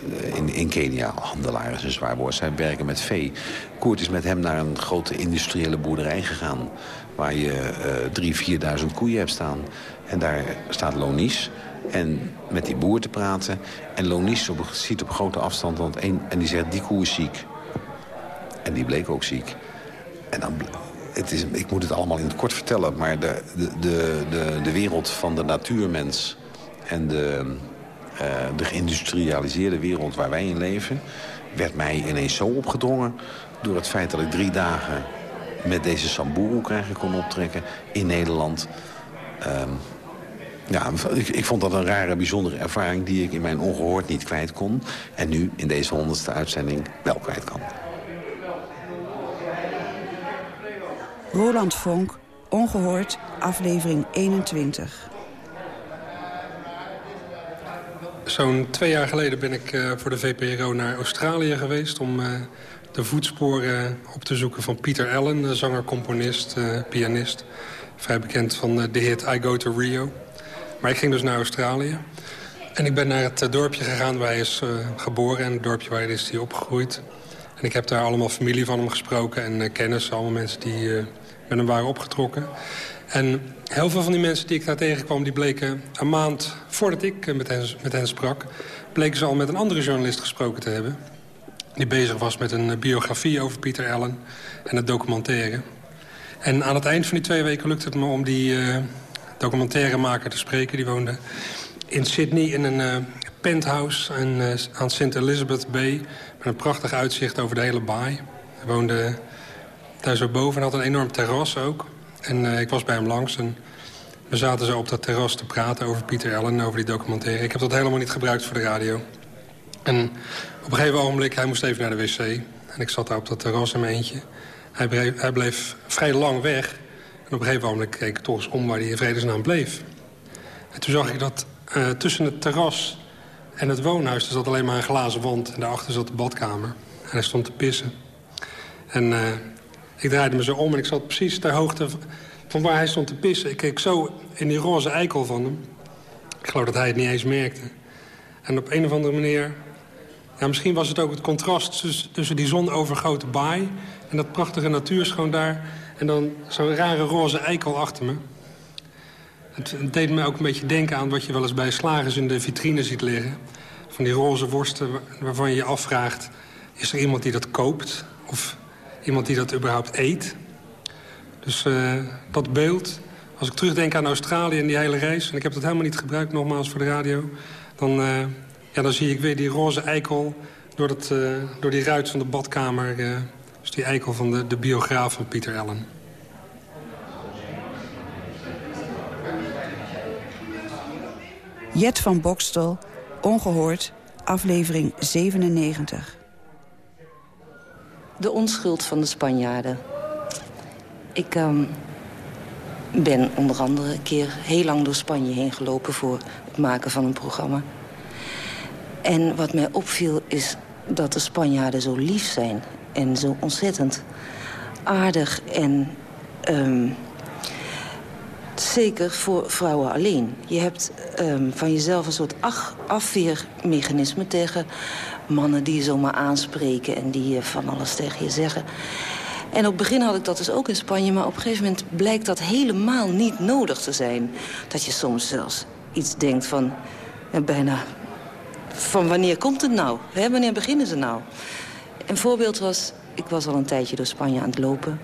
Uh, in, in Kenia, handelaren is een zwaar woord, zij werken met vee. Koert is met hem naar een grote industriële boerderij gegaan... waar je uh, drie, vierduizend koeien hebt staan. En daar staat Lonies en met die boer te praten. En Lonies op, ziet op grote afstand een, en die zegt, die koe is ziek. En die bleek ook ziek. En dan het is, ik moet het allemaal in het kort vertellen... maar de, de, de, de, wereld van de natuurmens en de, uh, de geïndustrialiseerde wereld waar wij in leven... werd mij ineens zo opgedrongen door het feit dat ik drie dagen met deze Samburu krijgen kon optrekken in Nederland. Um, ja, ik, ik, vond dat een rare, bijzondere ervaring die ik in mijn ongehoord niet kwijt kon. En nu in deze honderdste uitzending wel kwijt kan. Roland Vonk, Ongehoord, aflevering 21. Zo'n twee jaar geleden ben ik uh, voor de VPRO naar Australië geweest... om uh, de voetsporen op te zoeken van Peter Allen, zanger, componist, uh, pianist. Vrij bekend van de hit I Go to Rio. Maar ik ging dus naar Australië. En ik ben naar het dorpje gegaan waar hij is geboren... en het dorpje waar hij is opgegroeid. En ik heb daar allemaal familie van hem gesproken en uh, kennis. Allemaal mensen die met hem waren opgetrokken. En heel veel van die mensen die ik daar tegenkwam... die bleken een maand voordat ik met, hen, met hen sprak... bleken ze al met een andere journalist gesproken te hebben. Die bezig was met een biografie over Pieter Allen en het documentaire. En aan het eind van die twee weken lukte het me om die uh, documentairemaker te spreken. Die woonde in Sydney in een uh, penthouse aan, uh, aan St. Elizabeth Bay... met een prachtig uitzicht over de hele baai. Hij woonde daar zo boven en had een enorm terras ook. En ik was bij hem langs en we zaten zo op dat terras te praten over Pieter Allen... over die documentaire. Ik heb dat helemaal niet gebruikt voor de radio. En op een gegeven ogenblik, hij moest even naar de wc. En ik zat daar op dat terras in mijn eentje... Hij bleef, hij bleef vrij lang weg. En op een gegeven moment keek ik toch eens om waar hij in vredesnaam bleef. En toen zag ik dat uh, tussen het terras en het woonhuis... er zat alleen maar een glazen wand en daarachter zat de badkamer. En hij stond te pissen. En uh, ik draaide me zo om en ik zat precies ter hoogte van waar hij stond te pissen. Ik keek zo in die roze eikel van hem. Ik geloof dat hij het niet eens merkte. En op een of andere manier... Ja, misschien was het ook het contrast tussen, die zonovergoten baai... En dat prachtige natuurschoon daar. En dan zo'n rare roze eikel achter me. Het, deed me ook een beetje denken aan wat je wel eens bij slagers in de vitrine ziet liggen. Van die roze worsten waarvan je je afvraagt... is er iemand die dat koopt? Of iemand die dat überhaupt eet? Dus uh, dat beeld, als ik terugdenk aan Australië en die hele reis... en ik heb dat helemaal niet gebruikt, nogmaals, voor de radio... dan, uh, ja, dan zie ik weer die roze eikel door, dat, uh, door die ruit van de badkamer is die eikel van de, de biograaf van Pieter Allen. Jet van Bokstel, Ongehoord, aflevering 97. De onschuld van de Spanjaarden. Ik um, ben onder andere een keer heel lang door Spanje heen gelopen... voor het maken van een programma. En wat mij opviel is dat de Spanjaarden zo lief zijn en zo ontzettend aardig en... Um, zeker voor vrouwen alleen. Je hebt um, van jezelf een soort afweermechanisme tegen mannen die zomaar aanspreken... en die van alles tegen je zeggen. En op het begin had ik dat dus ook in Spanje... maar op een gegeven moment blijkt dat helemaal niet nodig te zijn. Dat je soms zelfs iets denkt van... Ja, bijna van wanneer komt het nou? Wanneer beginnen ze nou? Een voorbeeld was, ik was al een tijdje door Spanje aan het lopen.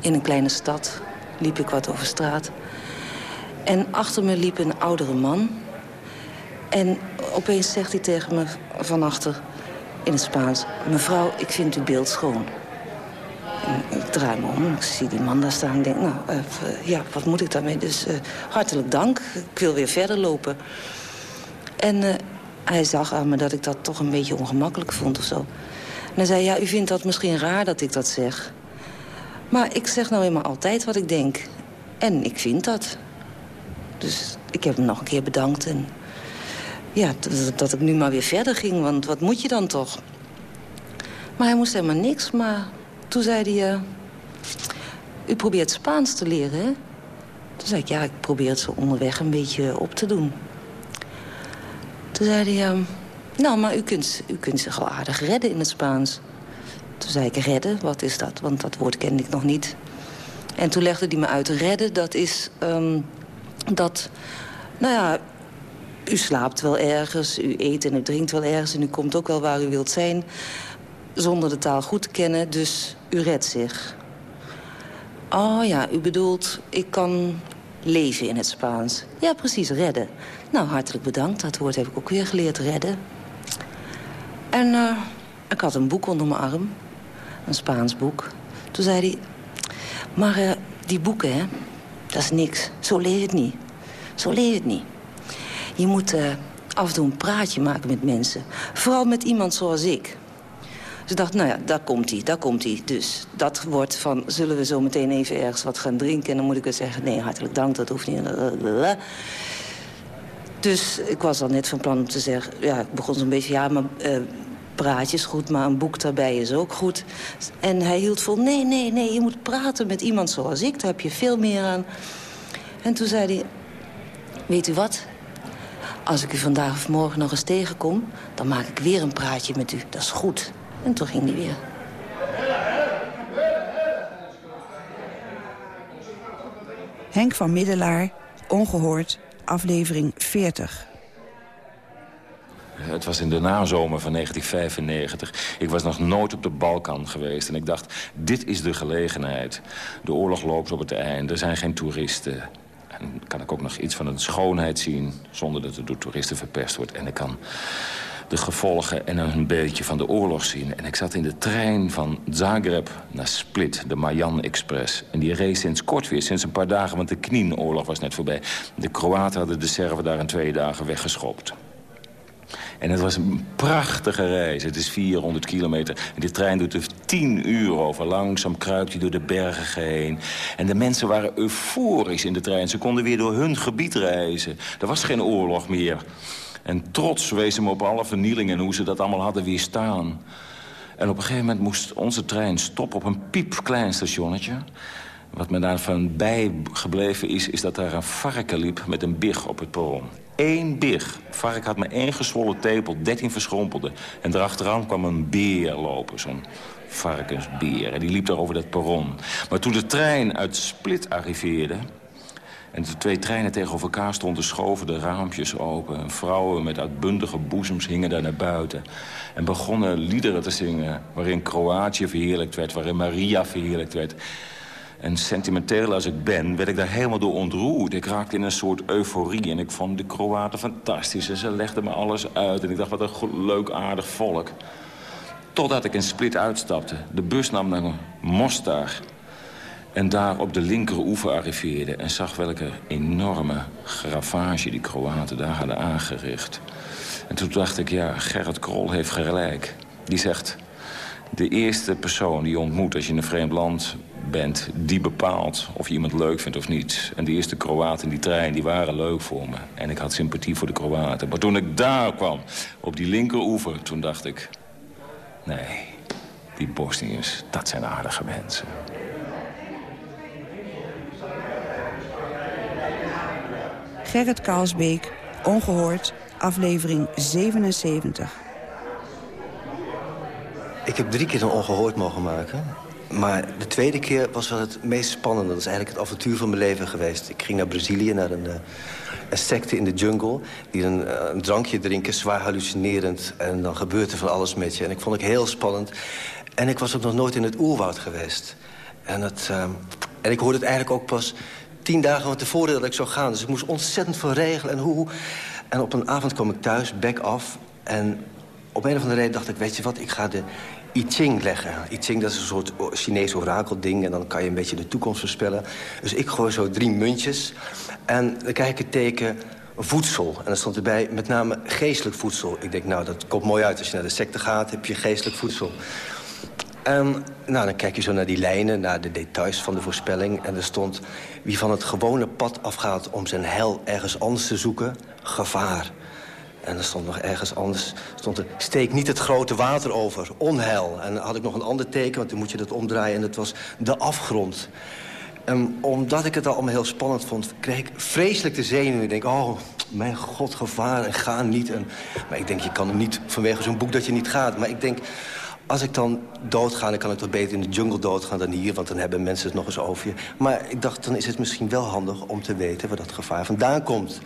In een kleine stad liep ik wat over straat. En achter me liep een oudere man. En opeens zegt hij tegen me van achter in het Spaans... mevrouw, ik vind uw beeld schoon. Ik draai me om, ik zie die man daar staan en denk... nou, uh, ja, wat moet ik daarmee? Dus uh, hartelijk dank, ik wil weer verder lopen. En uh, hij zag aan me dat ik dat toch een beetje ongemakkelijk vond of zo. En hij zei, ja, u vindt dat misschien raar dat ik dat zeg. Maar ik zeg nou eenmaal altijd wat ik denk. En ik vind dat. Dus ik heb hem nog een keer bedankt. En ja, dat ik nu maar weer verder ging, want wat moet je dan toch? Maar hij moest helemaal niks, maar toen zei hij... Uh, u probeert Spaans te leren, hè? Toen zei ik, ja, ik probeer het zo onderweg een beetje op te doen. Toen zei hij... Uh, nou, maar u kunt, u kunt zich al aardig redden in het Spaans. Toen zei ik, redden, wat is dat? Want dat woord kende ik nog niet. En toen legde hij me uit, redden, dat is um, dat... Nou ja, u slaapt wel ergens, u eet en u drinkt wel ergens... en u komt ook wel waar u wilt zijn, zonder de taal goed te kennen. Dus u redt zich. Oh ja, u bedoelt, ik kan leven in het Spaans. Ja, precies, redden. Nou, hartelijk bedankt. Dat woord heb ik ook weer geleerd, redden. En uh, ik had een boek onder mijn arm. Een Spaans boek. Toen zei hij... Maar uh, die boeken, hè, dat is niks. Zo leer je het niet. Zo leer je het niet. Je moet uh, af en toe een praatje maken met mensen. Vooral met iemand zoals ik. Ik dacht, nou ja, daar komt hij, daar komt hij. Dus dat wordt van, zullen we zo meteen even ergens wat gaan drinken? En dan moet ik weer zeggen, nee, hartelijk dank, dat hoeft niet. Dus ik was al net van plan om te zeggen... ja, ik begon zo'n beetje, ja, maar uh, praatjes goed... maar een boek daarbij is ook goed. En hij hield vol, nee, nee, nee, je moet praten met iemand zoals ik. Daar heb je veel meer aan. En toen zei hij, weet u wat? Als ik u vandaag of morgen nog eens tegenkom... dan maak ik weer een praatje met u. Dat is goed. En toen ging hij weer. Henk van Middelaar, ongehoord, aflevering 40. Het was in de nazomer van 1995. Ik was nog nooit op de Balkan geweest. En ik dacht, dit is de gelegenheid. De oorlog loopt op het einde. Er zijn geen toeristen. En kan ik ook nog iets van een schoonheid zien... zonder dat het door toeristen verpest wordt. En ik kan de gevolgen en een beetje van de oorlog zien. En ik zat in de trein van Zagreb naar Split, de Mayan Express. En die reed sinds kort weer, sinds een paar dagen, want de Knieenoorlog was net voorbij. De Kroaten hadden de Serven daar in twee dagen weggeschopt. En het was een prachtige reis. Het is 400 kilometer. En die trein doet er 10 uur over. Langzaam kruipt hij door de bergen heen. En de mensen waren euforisch in de trein. Ze konden weer door hun gebied reizen. Er was geen oorlog meer. En trots wees hem op alle vernielingen en hoe ze dat allemaal hadden weerstaan. En op een gegeven moment moest onze trein stoppen op een piepklein stationnetje. Wat me daarvan bijgebleven is, is dat daar een varken liep met een big op het perron. Eén big. Varken had maar één gezwollen tepel, dertien verschrompelde. En erachteraan kwam een beer lopen, zo'n varkensbeer. En die liep daar over dat perron. Maar toen de trein uit Split arriveerde... En de twee treinen tegenover elkaar stonden, schoven de raampjes open. Vrouwen met uitbundige boezems hingen daar naar buiten. En begonnen liederen te zingen waarin Kroatië verheerlijkt werd... waarin Maria verheerlijkt werd. En sentimenteel als ik ben, werd ik daar helemaal door ontroerd. Ik raakte in een soort euforie en ik vond de Kroaten fantastisch. En ze legden me alles uit en ik dacht, wat een leuk, aardig volk. Totdat ik in Split uitstapte. De bus nam naar Mostar. En daar op de linkeroever arriveerde... en zag welke enorme gravage die Kroaten daar hadden aangericht. En toen dacht ik, ja, Gerrit Krol heeft gelijk. Die zegt, de eerste persoon die je ontmoet als je in een vreemd land bent... die bepaalt of je iemand leuk vindt of niet. En de eerste Kroaten in die trein, die waren leuk voor me. En ik had sympathie voor de Kroaten. Maar toen ik daar kwam, op die linkeroever, toen dacht ik... nee, die Bosniërs, dat zijn aardige mensen. Gerrit Kalsbeek, Ongehoord, aflevering 77. Ik heb drie keer een ongehoord mogen maken. Maar de tweede keer was wel het meest spannende. Dat is eigenlijk het avontuur van mijn leven geweest. Ik ging naar Brazilië, naar een, uh, een secte in de jungle... die een, uh, een, drankje drinken, zwaar hallucinerend. En dan gebeurt er van alles met je. En ik vond het heel spannend. En ik was ook nog nooit in het oerwoud geweest. En, het, uh, en ik hoorde het eigenlijk ook pas tien dagen van tevoren dat ik zou gaan. Dus ik moest ontzettend veel regelen en hoe. En op een avond kwam ik thuis, back off. En op een of andere reden dacht ik, weet je wat, ik ga de I Ching leggen. I Ching, dat is een soort Chinees orakelding. En dan kan je een beetje de toekomst voorspellen. Dus ik gooi zo drie muntjes. En dan krijg ik het teken voedsel. En dan stond erbij met name geestelijk voedsel. Ik denk, nou, dat komt mooi uit. Als je naar de secte gaat, heb je geestelijk voedsel. En nou, dan kijk je zo naar die lijnen, naar de details van de voorspelling. En er stond, wie van het gewone pad afgaat om zijn hel ergens anders te zoeken, gevaar. En er stond nog ergens anders, stond er, steek niet het grote water over, onheil. En dan had ik nog een ander teken, want dan moet je dat omdraaien. En dat was de afgrond. En omdat ik het al allemaal heel spannend vond, kreeg ik vreselijk de zenuwen. Ik denk, oh, mijn god, gevaar en ga niet. En, maar ik denk, je kan hem niet vanwege zo'n boek dat je niet gaat. Maar ik denk, als ik dan doodga, dan kan ik toch beter in de jungle doodgaan dan hier... want dan hebben mensen het nog eens over je. Maar ik dacht, dan is het misschien wel handig om te weten... waar dat gevaar vandaan komt.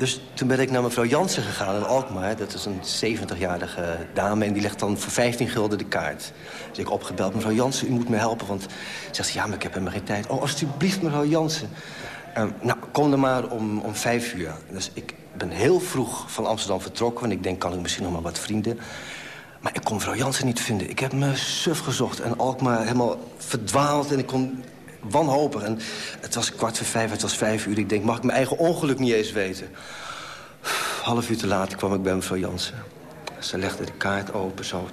Dus toen ben ik naar mevrouw Jansen gegaan in Alkmaar. Dat is een 70-jarige dame en die legt dan voor 15 gulden de kaart. Dus ik opgebeld, mevrouw Jansen, u moet me helpen. Want zegt ze, ja, maar ik heb helemaal geen tijd. Oh, alsjeblieft, mevrouw Jansen. Um, nou, kom er maar om, om vijf uur. Dus ik ben heel vroeg van Amsterdam vertrokken. En ik denk, kan ik misschien nog maar wat vrienden... Maar ik kon mevrouw Jansen niet vinden. Ik heb me suf gezocht en Alkmaar helemaal verdwaald. En ik kon wanhopig. En het was kwart voor vijf, het was vijf uur. Ik denk, mag ik mijn eigen ongeluk niet eens weten? Half uur te later kwam ik bij mevrouw Jansen. Ze legde de kaart open, zo.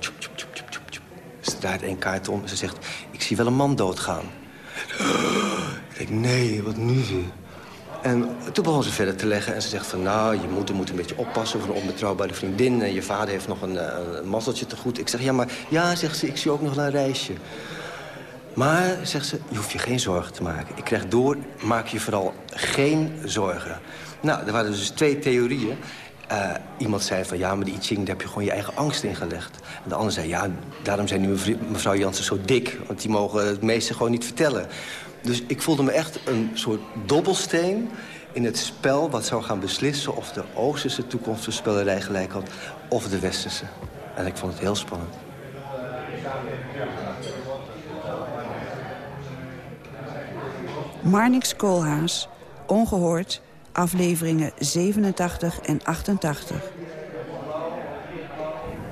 Ze draait één kaart om en ze zegt... ik zie wel een man doodgaan. Ik denk, nee, wat nu? En toen begon ze verder te leggen en ze zegt van... nou, je moeder moet een beetje oppassen voor een onbetrouwbare vriendin... en je vader heeft nog een, eh, een mazzeltje te goed. Ik zeg, ja, maar ja, zegt ze, ik zie ook nog een reisje. Maar, zegt ze, je hoeft je geen zorgen te maken. Ik krijg door, maak je vooral geen zorgen. Nou, er waren dus twee theorieën. Uh, iemand zei van, ja, maar die I Ching, daar heb je gewoon je eigen angst in gelegd. En de ander zei, ja, daarom zijn nu mevrouw Jansen zo dik. Want die mogen het meeste gewoon niet vertellen. Dus ik voelde me echt een soort dobbelsteen in het spel wat zou gaan beslissen... of de Oosterse toekomstvoorspellerij gelijk had of de Westerse. En ik vond het heel spannend. Marnix Koolhaas, Ongehoord, afleveringen 87 en 88.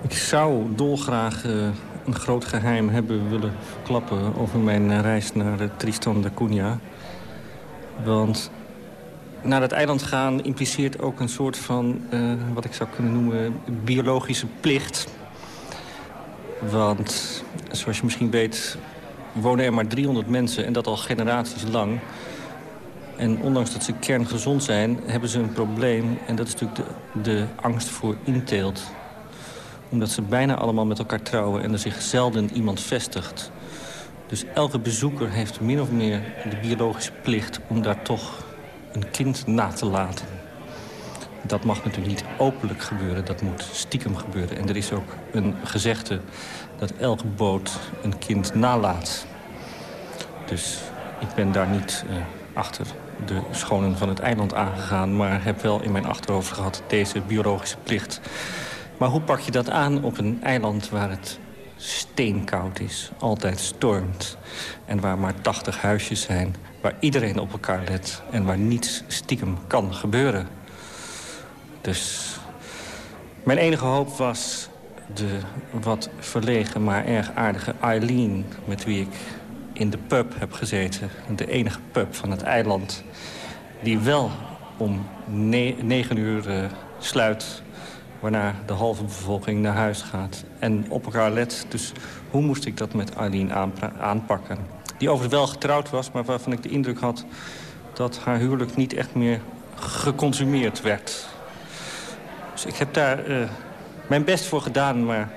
Ik zou dolgraag uh, een groot geheim hebben willen verklappen... over mijn reis naar uh, Tristan da Cunha. Want naar het eiland gaan impliceert ook een soort van... Uh, wat ik zou kunnen noemen biologische plicht. Want, zoals je misschien weet, wonen er maar 300 mensen... en dat al generaties lang... En ondanks dat ze kerngezond zijn, hebben ze een probleem. En dat is natuurlijk de, de angst voor inteelt. Omdat ze bijna allemaal met elkaar trouwen en er zich zelden iemand vestigt. Dus elke bezoeker heeft min of meer de biologische plicht om daar toch een kind na te laten. Dat mag natuurlijk niet openlijk gebeuren, dat moet stiekem gebeuren. En er is ook een gezegde dat elke boot een kind nalaat. Dus ik ben daar niet uh, achter de schonen van het eiland aangegaan... maar heb wel in mijn achterhoofd gehad deze biologische plicht. Maar hoe pak je dat aan op een eiland waar het steenkoud is, altijd stormt... en waar maar 80 huisjes zijn, waar iedereen op elkaar let... en waar niets stiekem kan gebeuren. Dus mijn enige hoop was de wat verlegen, maar erg aardige Eileen... met wie ik in de pub heb gezeten. De enige pub van het eiland. Die wel om negen uur uh, sluit. Waarna de halve bevolking naar huis gaat. En op elkaar let. Dus hoe moest ik dat met Arlene aanpakken? Die overigens wel getrouwd was, maar waarvan ik de indruk had... dat haar huwelijk niet echt meer geconsumeerd werd. Dus ik heb daar uh, mijn best voor gedaan, maar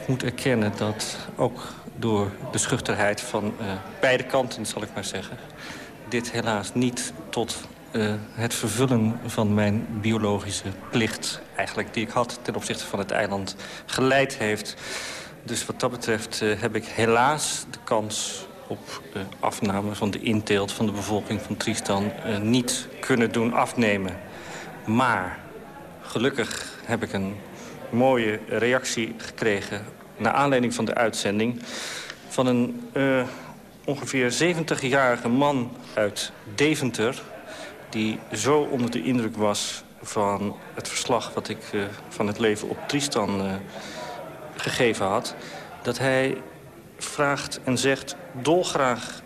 ik moet erkennen dat ook door de schuchterheid van uh, beide kanten, zal ik maar zeggen... dit helaas niet tot uh, het vervullen van mijn biologische plicht... eigenlijk die ik had ten opzichte van het eiland geleid heeft. Dus wat dat betreft uh, heb ik helaas de kans op afname van de inteelt van de bevolking van Tristan... niet kunnen doen afnemen. Maar gelukkig heb ik een mooie reactie gekregen naar aanleiding van de uitzending... van een uh, ongeveer 70-jarige man uit Deventer... die zo onder de indruk was van het verslag... wat ik uh, van het leven op Tristan uh, gegeven had... dat hij vraagt en zegt dolgraag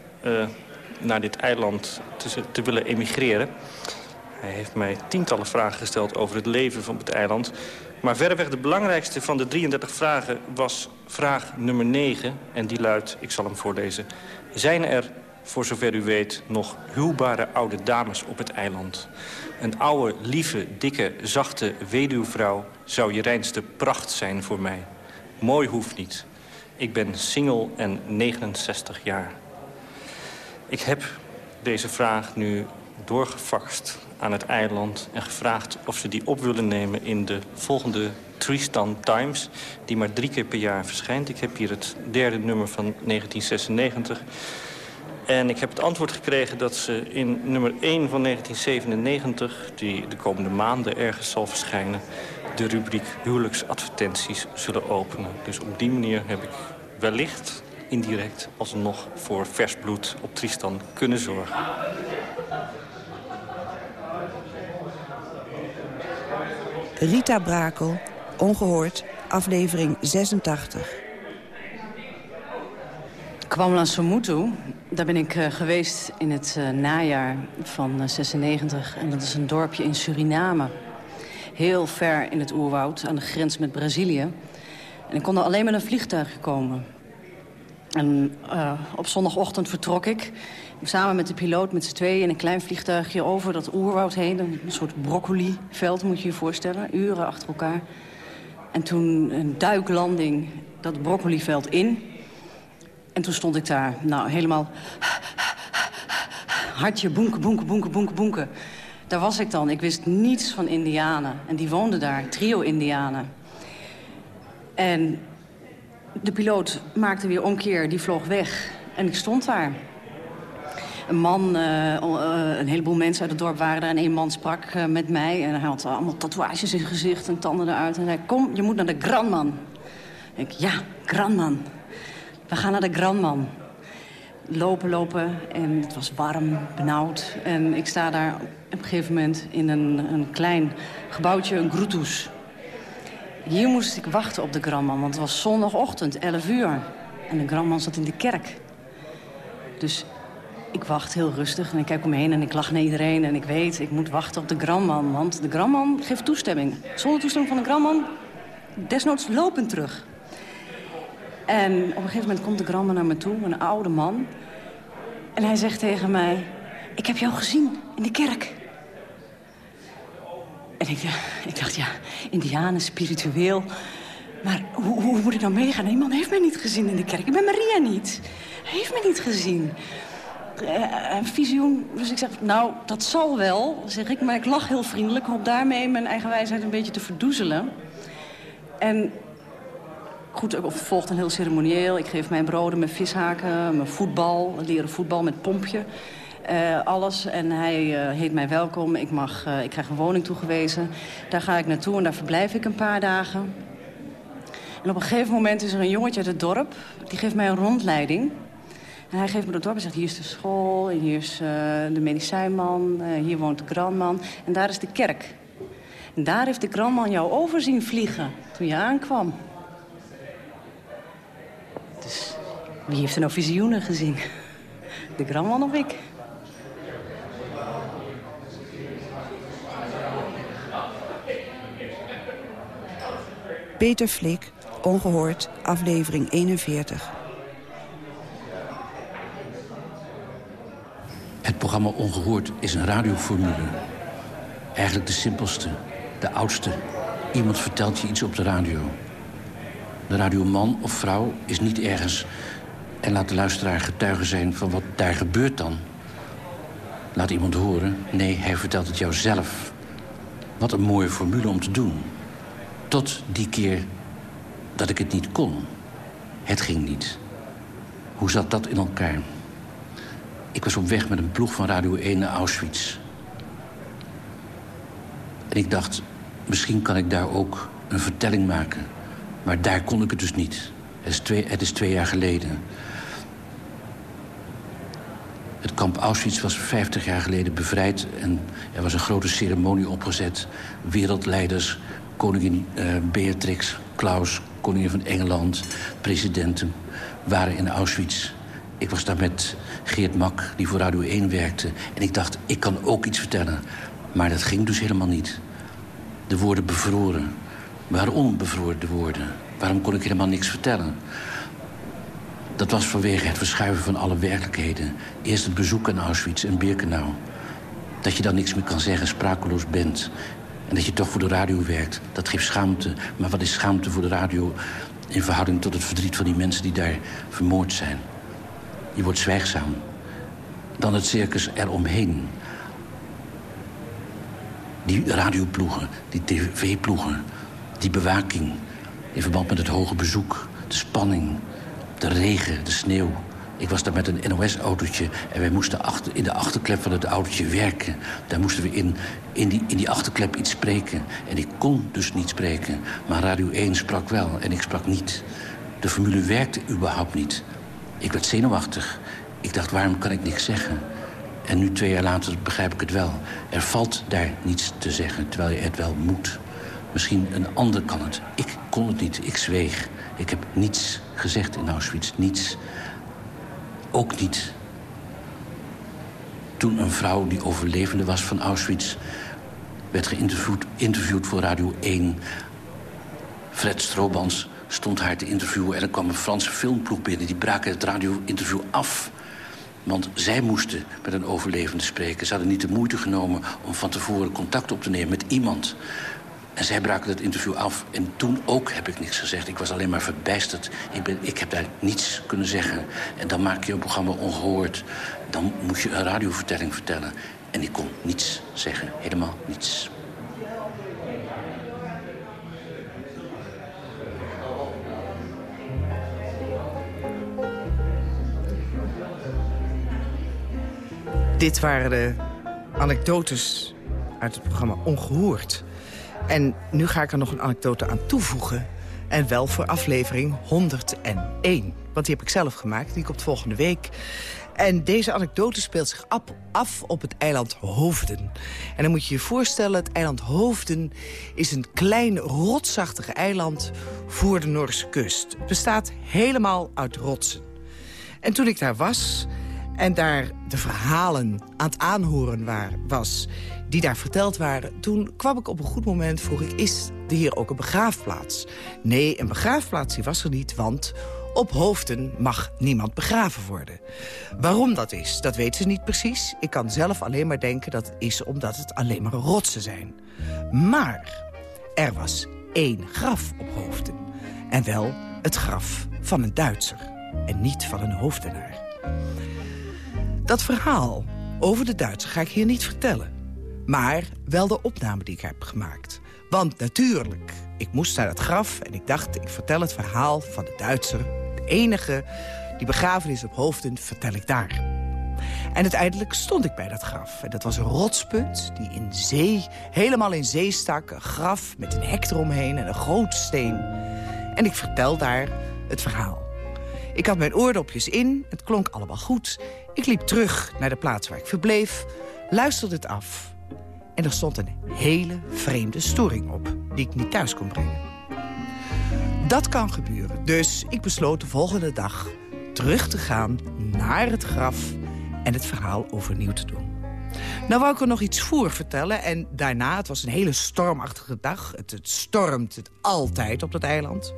naar dit eiland te willen emigreren... Hij heeft mij tientallen vragen gesteld over het leven van het eiland. Maar verreweg de belangrijkste van de 33 vragen was vraag nummer 9. En die luidt, ik zal hem voorlezen. Zijn er, voor zover u weet, nog huwbare oude dames op het eiland? Een oude, lieve, dikke, zachte weduwvrouw zou je reinste pracht zijn voor mij. Mooi hoeft niet. Ik ben single en 69 jaar. Ik heb deze vraag nu doorgefaxt aan het eiland... en gevraagd of ze die op willen nemen in de volgende Tristan Times... die maar drie keer per jaar verschijnt. Ik heb hier het derde nummer van 1996... En ik heb het antwoord gekregen dat ze in nummer 1 van 1997... die de komende maanden ergens zal verschijnen... de rubriek huwelijksadvertenties zullen openen. Dus op die manier heb ik wellicht indirect alsnog voor vers bloed op Tristan kunnen zorgen. Rita Brakel, Ongehoord, aflevering 86. Kwam Somutu, daar ben ik uh, geweest in het uh, najaar van uh, 96. En dat is een dorpje in Suriname. Heel ver in het oerwoud, aan de grens met Brazilië. En ik kon er alleen met een vliegtuig komen. En op zondagochtend vertrok ik samen met de piloot met z'n tweeën in een klein vliegtuigje over dat oerwoud heen. Een soort broccoliveld moet je je voorstellen, uren achter elkaar. En toen een duiklanding dat broccoliveld in. En toen stond ik daar, nou helemaal... Hartje boenken, boenken, boenken, boenken, boenken. Daar was ik dan. Ik wist niets van indianen. En die woonden daar, trio-indianen. En de piloot maakte weer omkeer, die vloog weg. En ik stond daar. Een man, uh, uh, een heleboel mensen uit het dorp waren daar... en één man sprak uh, met mij en hij had allemaal tatoeages in zijn gezicht en tanden eruit. En hij zei, kom, je moet naar de Granman. Ik, ja, Granman. We gaan naar de Granman. Lopen, lopen en het was warm, benauwd. En ik sta daar op een gegeven moment in een, een klein gebouwtje, een groetus. Hier moest ik wachten op de Granman, want het was zondagochtend, 11 uur. En de Granman zat in de kerk. Dus ik wacht heel rustig en ik kijk om me heen en ik lach naar iedereen. En ik weet, ik moet wachten op de Granman, want de Granman geeft toestemming. Zonder toestemming van de Granman, desnoods lopend terug. En op een gegeven moment komt de Granman naar me toe, een oude man. En hij zegt tegen mij, ik heb jou gezien in de kerk. En ik, ik dacht, ja, indianen, spiritueel. Maar hoe, hoe moet ik nou meegaan? Die man heeft mij niet gezien in de kerk. Ik ben Maria niet. Hij heeft mij niet gezien. Uh, een visioen. Dus ik zeg, nou, dat zal wel, zeg ik. Maar ik lach heel vriendelijk. Hoop daarmee mijn eigen wijsheid een beetje te verdoezelen. En goed, het volgt een heel ceremonieel. Ik geef mijn broden met vishaken, mijn voetbal, leren voetbal met pompje. Uh, alles. En hij uh, heet mij welkom. Ik, mag, ik krijg een woning toegewezen. Daar ga ik naartoe en daar verblijf ik een paar dagen. En op een gegeven moment is er een jongetje uit het dorp. Die geeft mij een rondleiding. En hij geeft me het dorp en zegt... hier is de school, en hier is de medicijnman, hier woont de grandman. En daar is de kerk. En daar heeft de grandman jou over zien vliegen toen je aankwam. Dus wie heeft er nou visioenen gezien? De grandman of ik? Peter Flik, Ongehoord, aflevering 41. Het programma Ongehoord is een radioformule. Eigenlijk de simpelste, de oudste. Iemand vertelt je iets op de radio. De radioman of vrouw is niet ergens... en laat de luisteraar getuige zijn van wat daar gebeurt dan. Laat iemand horen. Nee, hij vertelt het jou zelf. Wat een mooie formule om te doen. Tot die keer dat ik het niet kon. Het ging niet. Hoe zat dat in elkaar? Ik was op weg met een ploeg van Radio 1 naar Auschwitz. En ik dacht, misschien kan ik daar ook een vertelling maken. Maar daar kon ik het dus niet. Het is twee, het is jaar geleden. Het kamp Auschwitz was 50 jaar geleden bevrijd... en er was een grote ceremonie opgezet. Wereldleiders, koningin uh, Beatrix, Klaus, koningin van Engeland... presidenten waren in Auschwitz. Ik was daar met Geert Mak, die voor Radio 1 werkte. En ik dacht, ik kan ook iets vertellen. Maar dat ging dus helemaal niet. De woorden bevroren. Waarom bevroren de woorden? Waarom kon ik helemaal niks vertellen? Dat was vanwege het verschuiven van alle werkelijkheden. Eerst het bezoek aan Auschwitz en Birkenau. Dat je dan niks meer kan zeggen, sprakeloos bent. En dat je toch voor de radio werkt, dat geeft schaamte. Maar wat is schaamte voor de radio in verhouding tot het verdriet van die mensen die daar vermoord zijn? Je wordt zwijgzaam. Dan het circus eromheen. Die radioploegen, die tv-ploegen, die bewaking... in verband met het hoge bezoek, de spanning, de regen, de sneeuw. Ik was daar met een NOS-autootje en wij moesten achter, in de achterklep van het autootje werken. Daar moesten we in, in, die, in die achterklep iets spreken. En ik kon dus niet spreken. Maar Radio 1 sprak wel en ik sprak niet. De formule werkte überhaupt niet. Ik werd zenuwachtig. Ik dacht, waarom kan ik niks zeggen? En nu, twee jaar later, begrijp ik het wel. Er valt daar niets te zeggen, terwijl je het wel moet. Misschien een ander kan het. Ik kon het niet, ik zweeg. Ik heb niets gezegd in Auschwitz, niets. Ook niet toen een vrouw die overlevende was van Auschwitz... werd geïnterviewd voor Radio 1. Fred Stroobans stond haar te interviewen... en er kwam een Franse filmploeg binnen. Die braken het radio-interview af. Want zij moesten met een overlevende spreken. Ze hadden niet de moeite genomen om van tevoren contact op te nemen met iemand. En zij braken het interview af. En toen ook heb ik niks gezegd. Ik was alleen maar verbijsterd. Ik, ben, ik heb daar niets kunnen zeggen. En dan maak je een programma ongehoord. Dan moet je een radiovertelling vertellen. En ik kon niets zeggen. Helemaal niets. Dit waren de anekdotes uit het programma Ongehoord. En nu ga ik er nog een anekdote aan toevoegen. En wel voor aflevering 101. Want die heb ik zelf gemaakt, die komt volgende week. En deze anekdote speelt zich af op het eiland Hoofden. En dan moet je je voorstellen, het eiland Hoofden is een klein rotsachtig eiland voor de Noorse kust. Het bestaat helemaal uit rotsen. En toen ik daar was en daar de verhalen aan het aanhoren waar, was... die daar verteld waren, toen kwam ik op een goed moment... vroeg ik, is er hier ook een begraafplaats? Nee, een begraafplaats die was er niet, want op hoofden mag niemand begraven worden. Waarom dat is, dat weten ze niet precies. Ik kan zelf alleen maar denken dat het is omdat het alleen maar rotsen zijn. Maar er was één graf op hoofden. En wel het graf van een Duitser en niet van een hoofdenaar. Dat verhaal over de Duitser ga ik hier niet vertellen. Maar wel de opname die ik heb gemaakt. Want natuurlijk, ik moest naar het graf en ik dacht... ik vertel het verhaal van de Duitser. De enige die begraven is op Hoofden, vertel ik daar. En uiteindelijk stond ik bij dat graf. En dat was een rotspunt die in zee, helemaal in zee stak. Een graf met een hek eromheen en een grote steen. En ik vertel daar het verhaal. Ik had mijn oordopjes in, het klonk allemaal goed. Ik liep terug naar de plaats waar ik verbleef, luisterde het af... en er stond een hele vreemde storing op, die ik niet thuis kon brengen. Dat kan gebeuren, dus ik besloot de volgende dag terug te gaan naar het graf... en het verhaal overnieuw te doen. Nou wou ik er nog iets voor vertellen. En daarna, het was een hele stormachtige dag. Het, het stormt het altijd op dat eiland.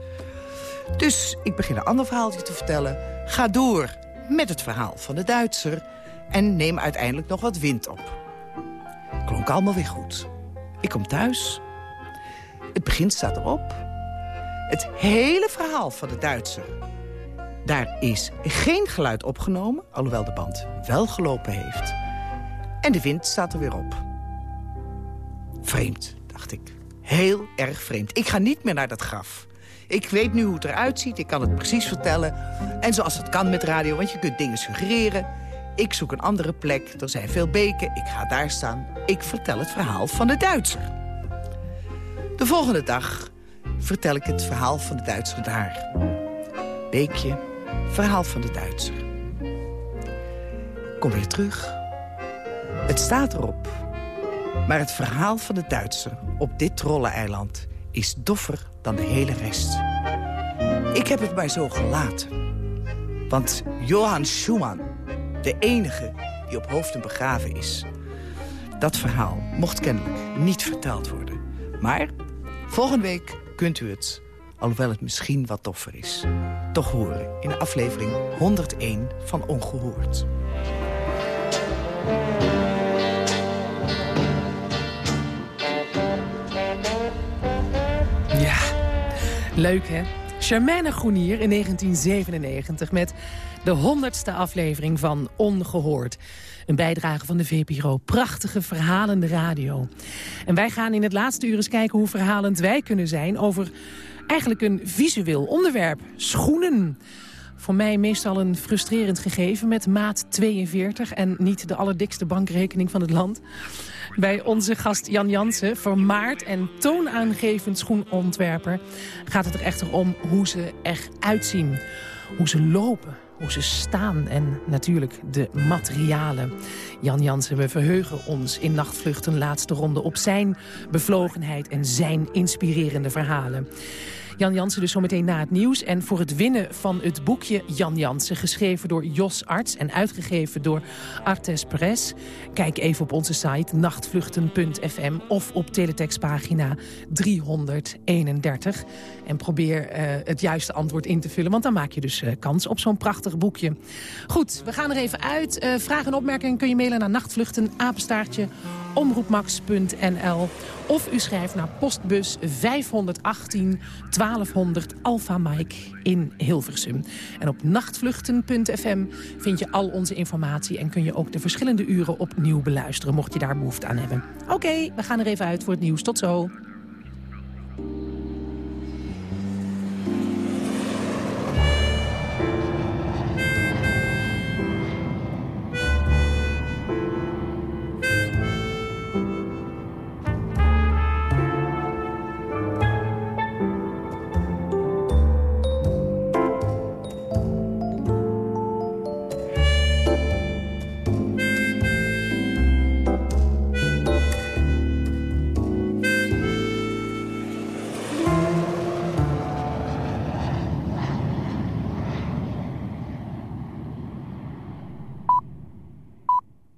Dus ik begin een ander verhaaltje te vertellen. Ga door met het verhaal van de Duitser... en neem uiteindelijk nog wat wind op. Klonk allemaal weer goed. Ik kom thuis. Het begin staat erop. Het hele verhaal van de Duitser. Daar is geen geluid opgenomen, alhoewel de band wel gelopen heeft. En de wind staat er weer op. Vreemd, dacht ik. Heel erg vreemd. Ik ga niet meer naar dat graf. Ik weet nu hoe het eruit ziet, ik kan het precies vertellen. En zoals het kan met radio, want je kunt dingen suggereren. Ik zoek een andere plek, er zijn veel beken, ik ga daar staan. Ik vertel het verhaal van de Duitser. De volgende dag vertel ik het verhaal van de Duitser daar. Beekje, verhaal van de Duitser. Kom weer terug. Het staat erop. Maar het verhaal van de Duitser op dit trolleneiland is doffer de hele rest. Ik heb het mij zo gelaten. Want Johann Schumann, de enige die op hoofden begraven is... dat verhaal mocht kennelijk niet verteld worden. Maar volgende week kunt u het, alhoewel het misschien wat doffer is... toch horen in aflevering 101 van Ongehoord. Leuk hè? Charmaine Groenier in 1997 met de honderdste aflevering van Ongehoord. Een bijdrage van de VPRO. Prachtige verhalende radio. En wij gaan in het laatste uur eens kijken hoe verhalend wij kunnen zijn... over eigenlijk een visueel onderwerp. Schoenen. Voor mij meestal een frustrerend gegeven met maat 42... en niet de allerdikste bankrekening van het land. Bij onze gast Jan Jansen, vermaard en toonaangevend schoenontwerper... gaat het er echter om hoe ze eruit zien. Hoe ze lopen, hoe ze staan en natuurlijk de materialen. Jan Jansen, we verheugen ons in Nachtvluchten laatste ronde... op zijn bevlogenheid en zijn inspirerende verhalen. Jan Jansen dus zometeen na het nieuws. En voor het winnen van het boekje Jan Jansen... geschreven door Jos Arts en uitgegeven door Artes Press... kijk even op onze site nachtvluchten.fm of op teletextpagina 331. En probeer uh, het juiste antwoord in te vullen... want dan maak je dus uh, kans op zo'n prachtig boekje. Goed, we gaan er even uit. Uh, vragen en opmerkingen kun je mailen naar nachtvluchten. Of u schrijft naar postbus 518 1200 Alpha Mike in Hilversum. En op nachtvluchten.fm vind je al onze informatie... en kun je ook de verschillende uren opnieuw beluisteren... mocht je daar behoefte aan hebben. Oké, we gaan er even uit voor het nieuws. Tot zo.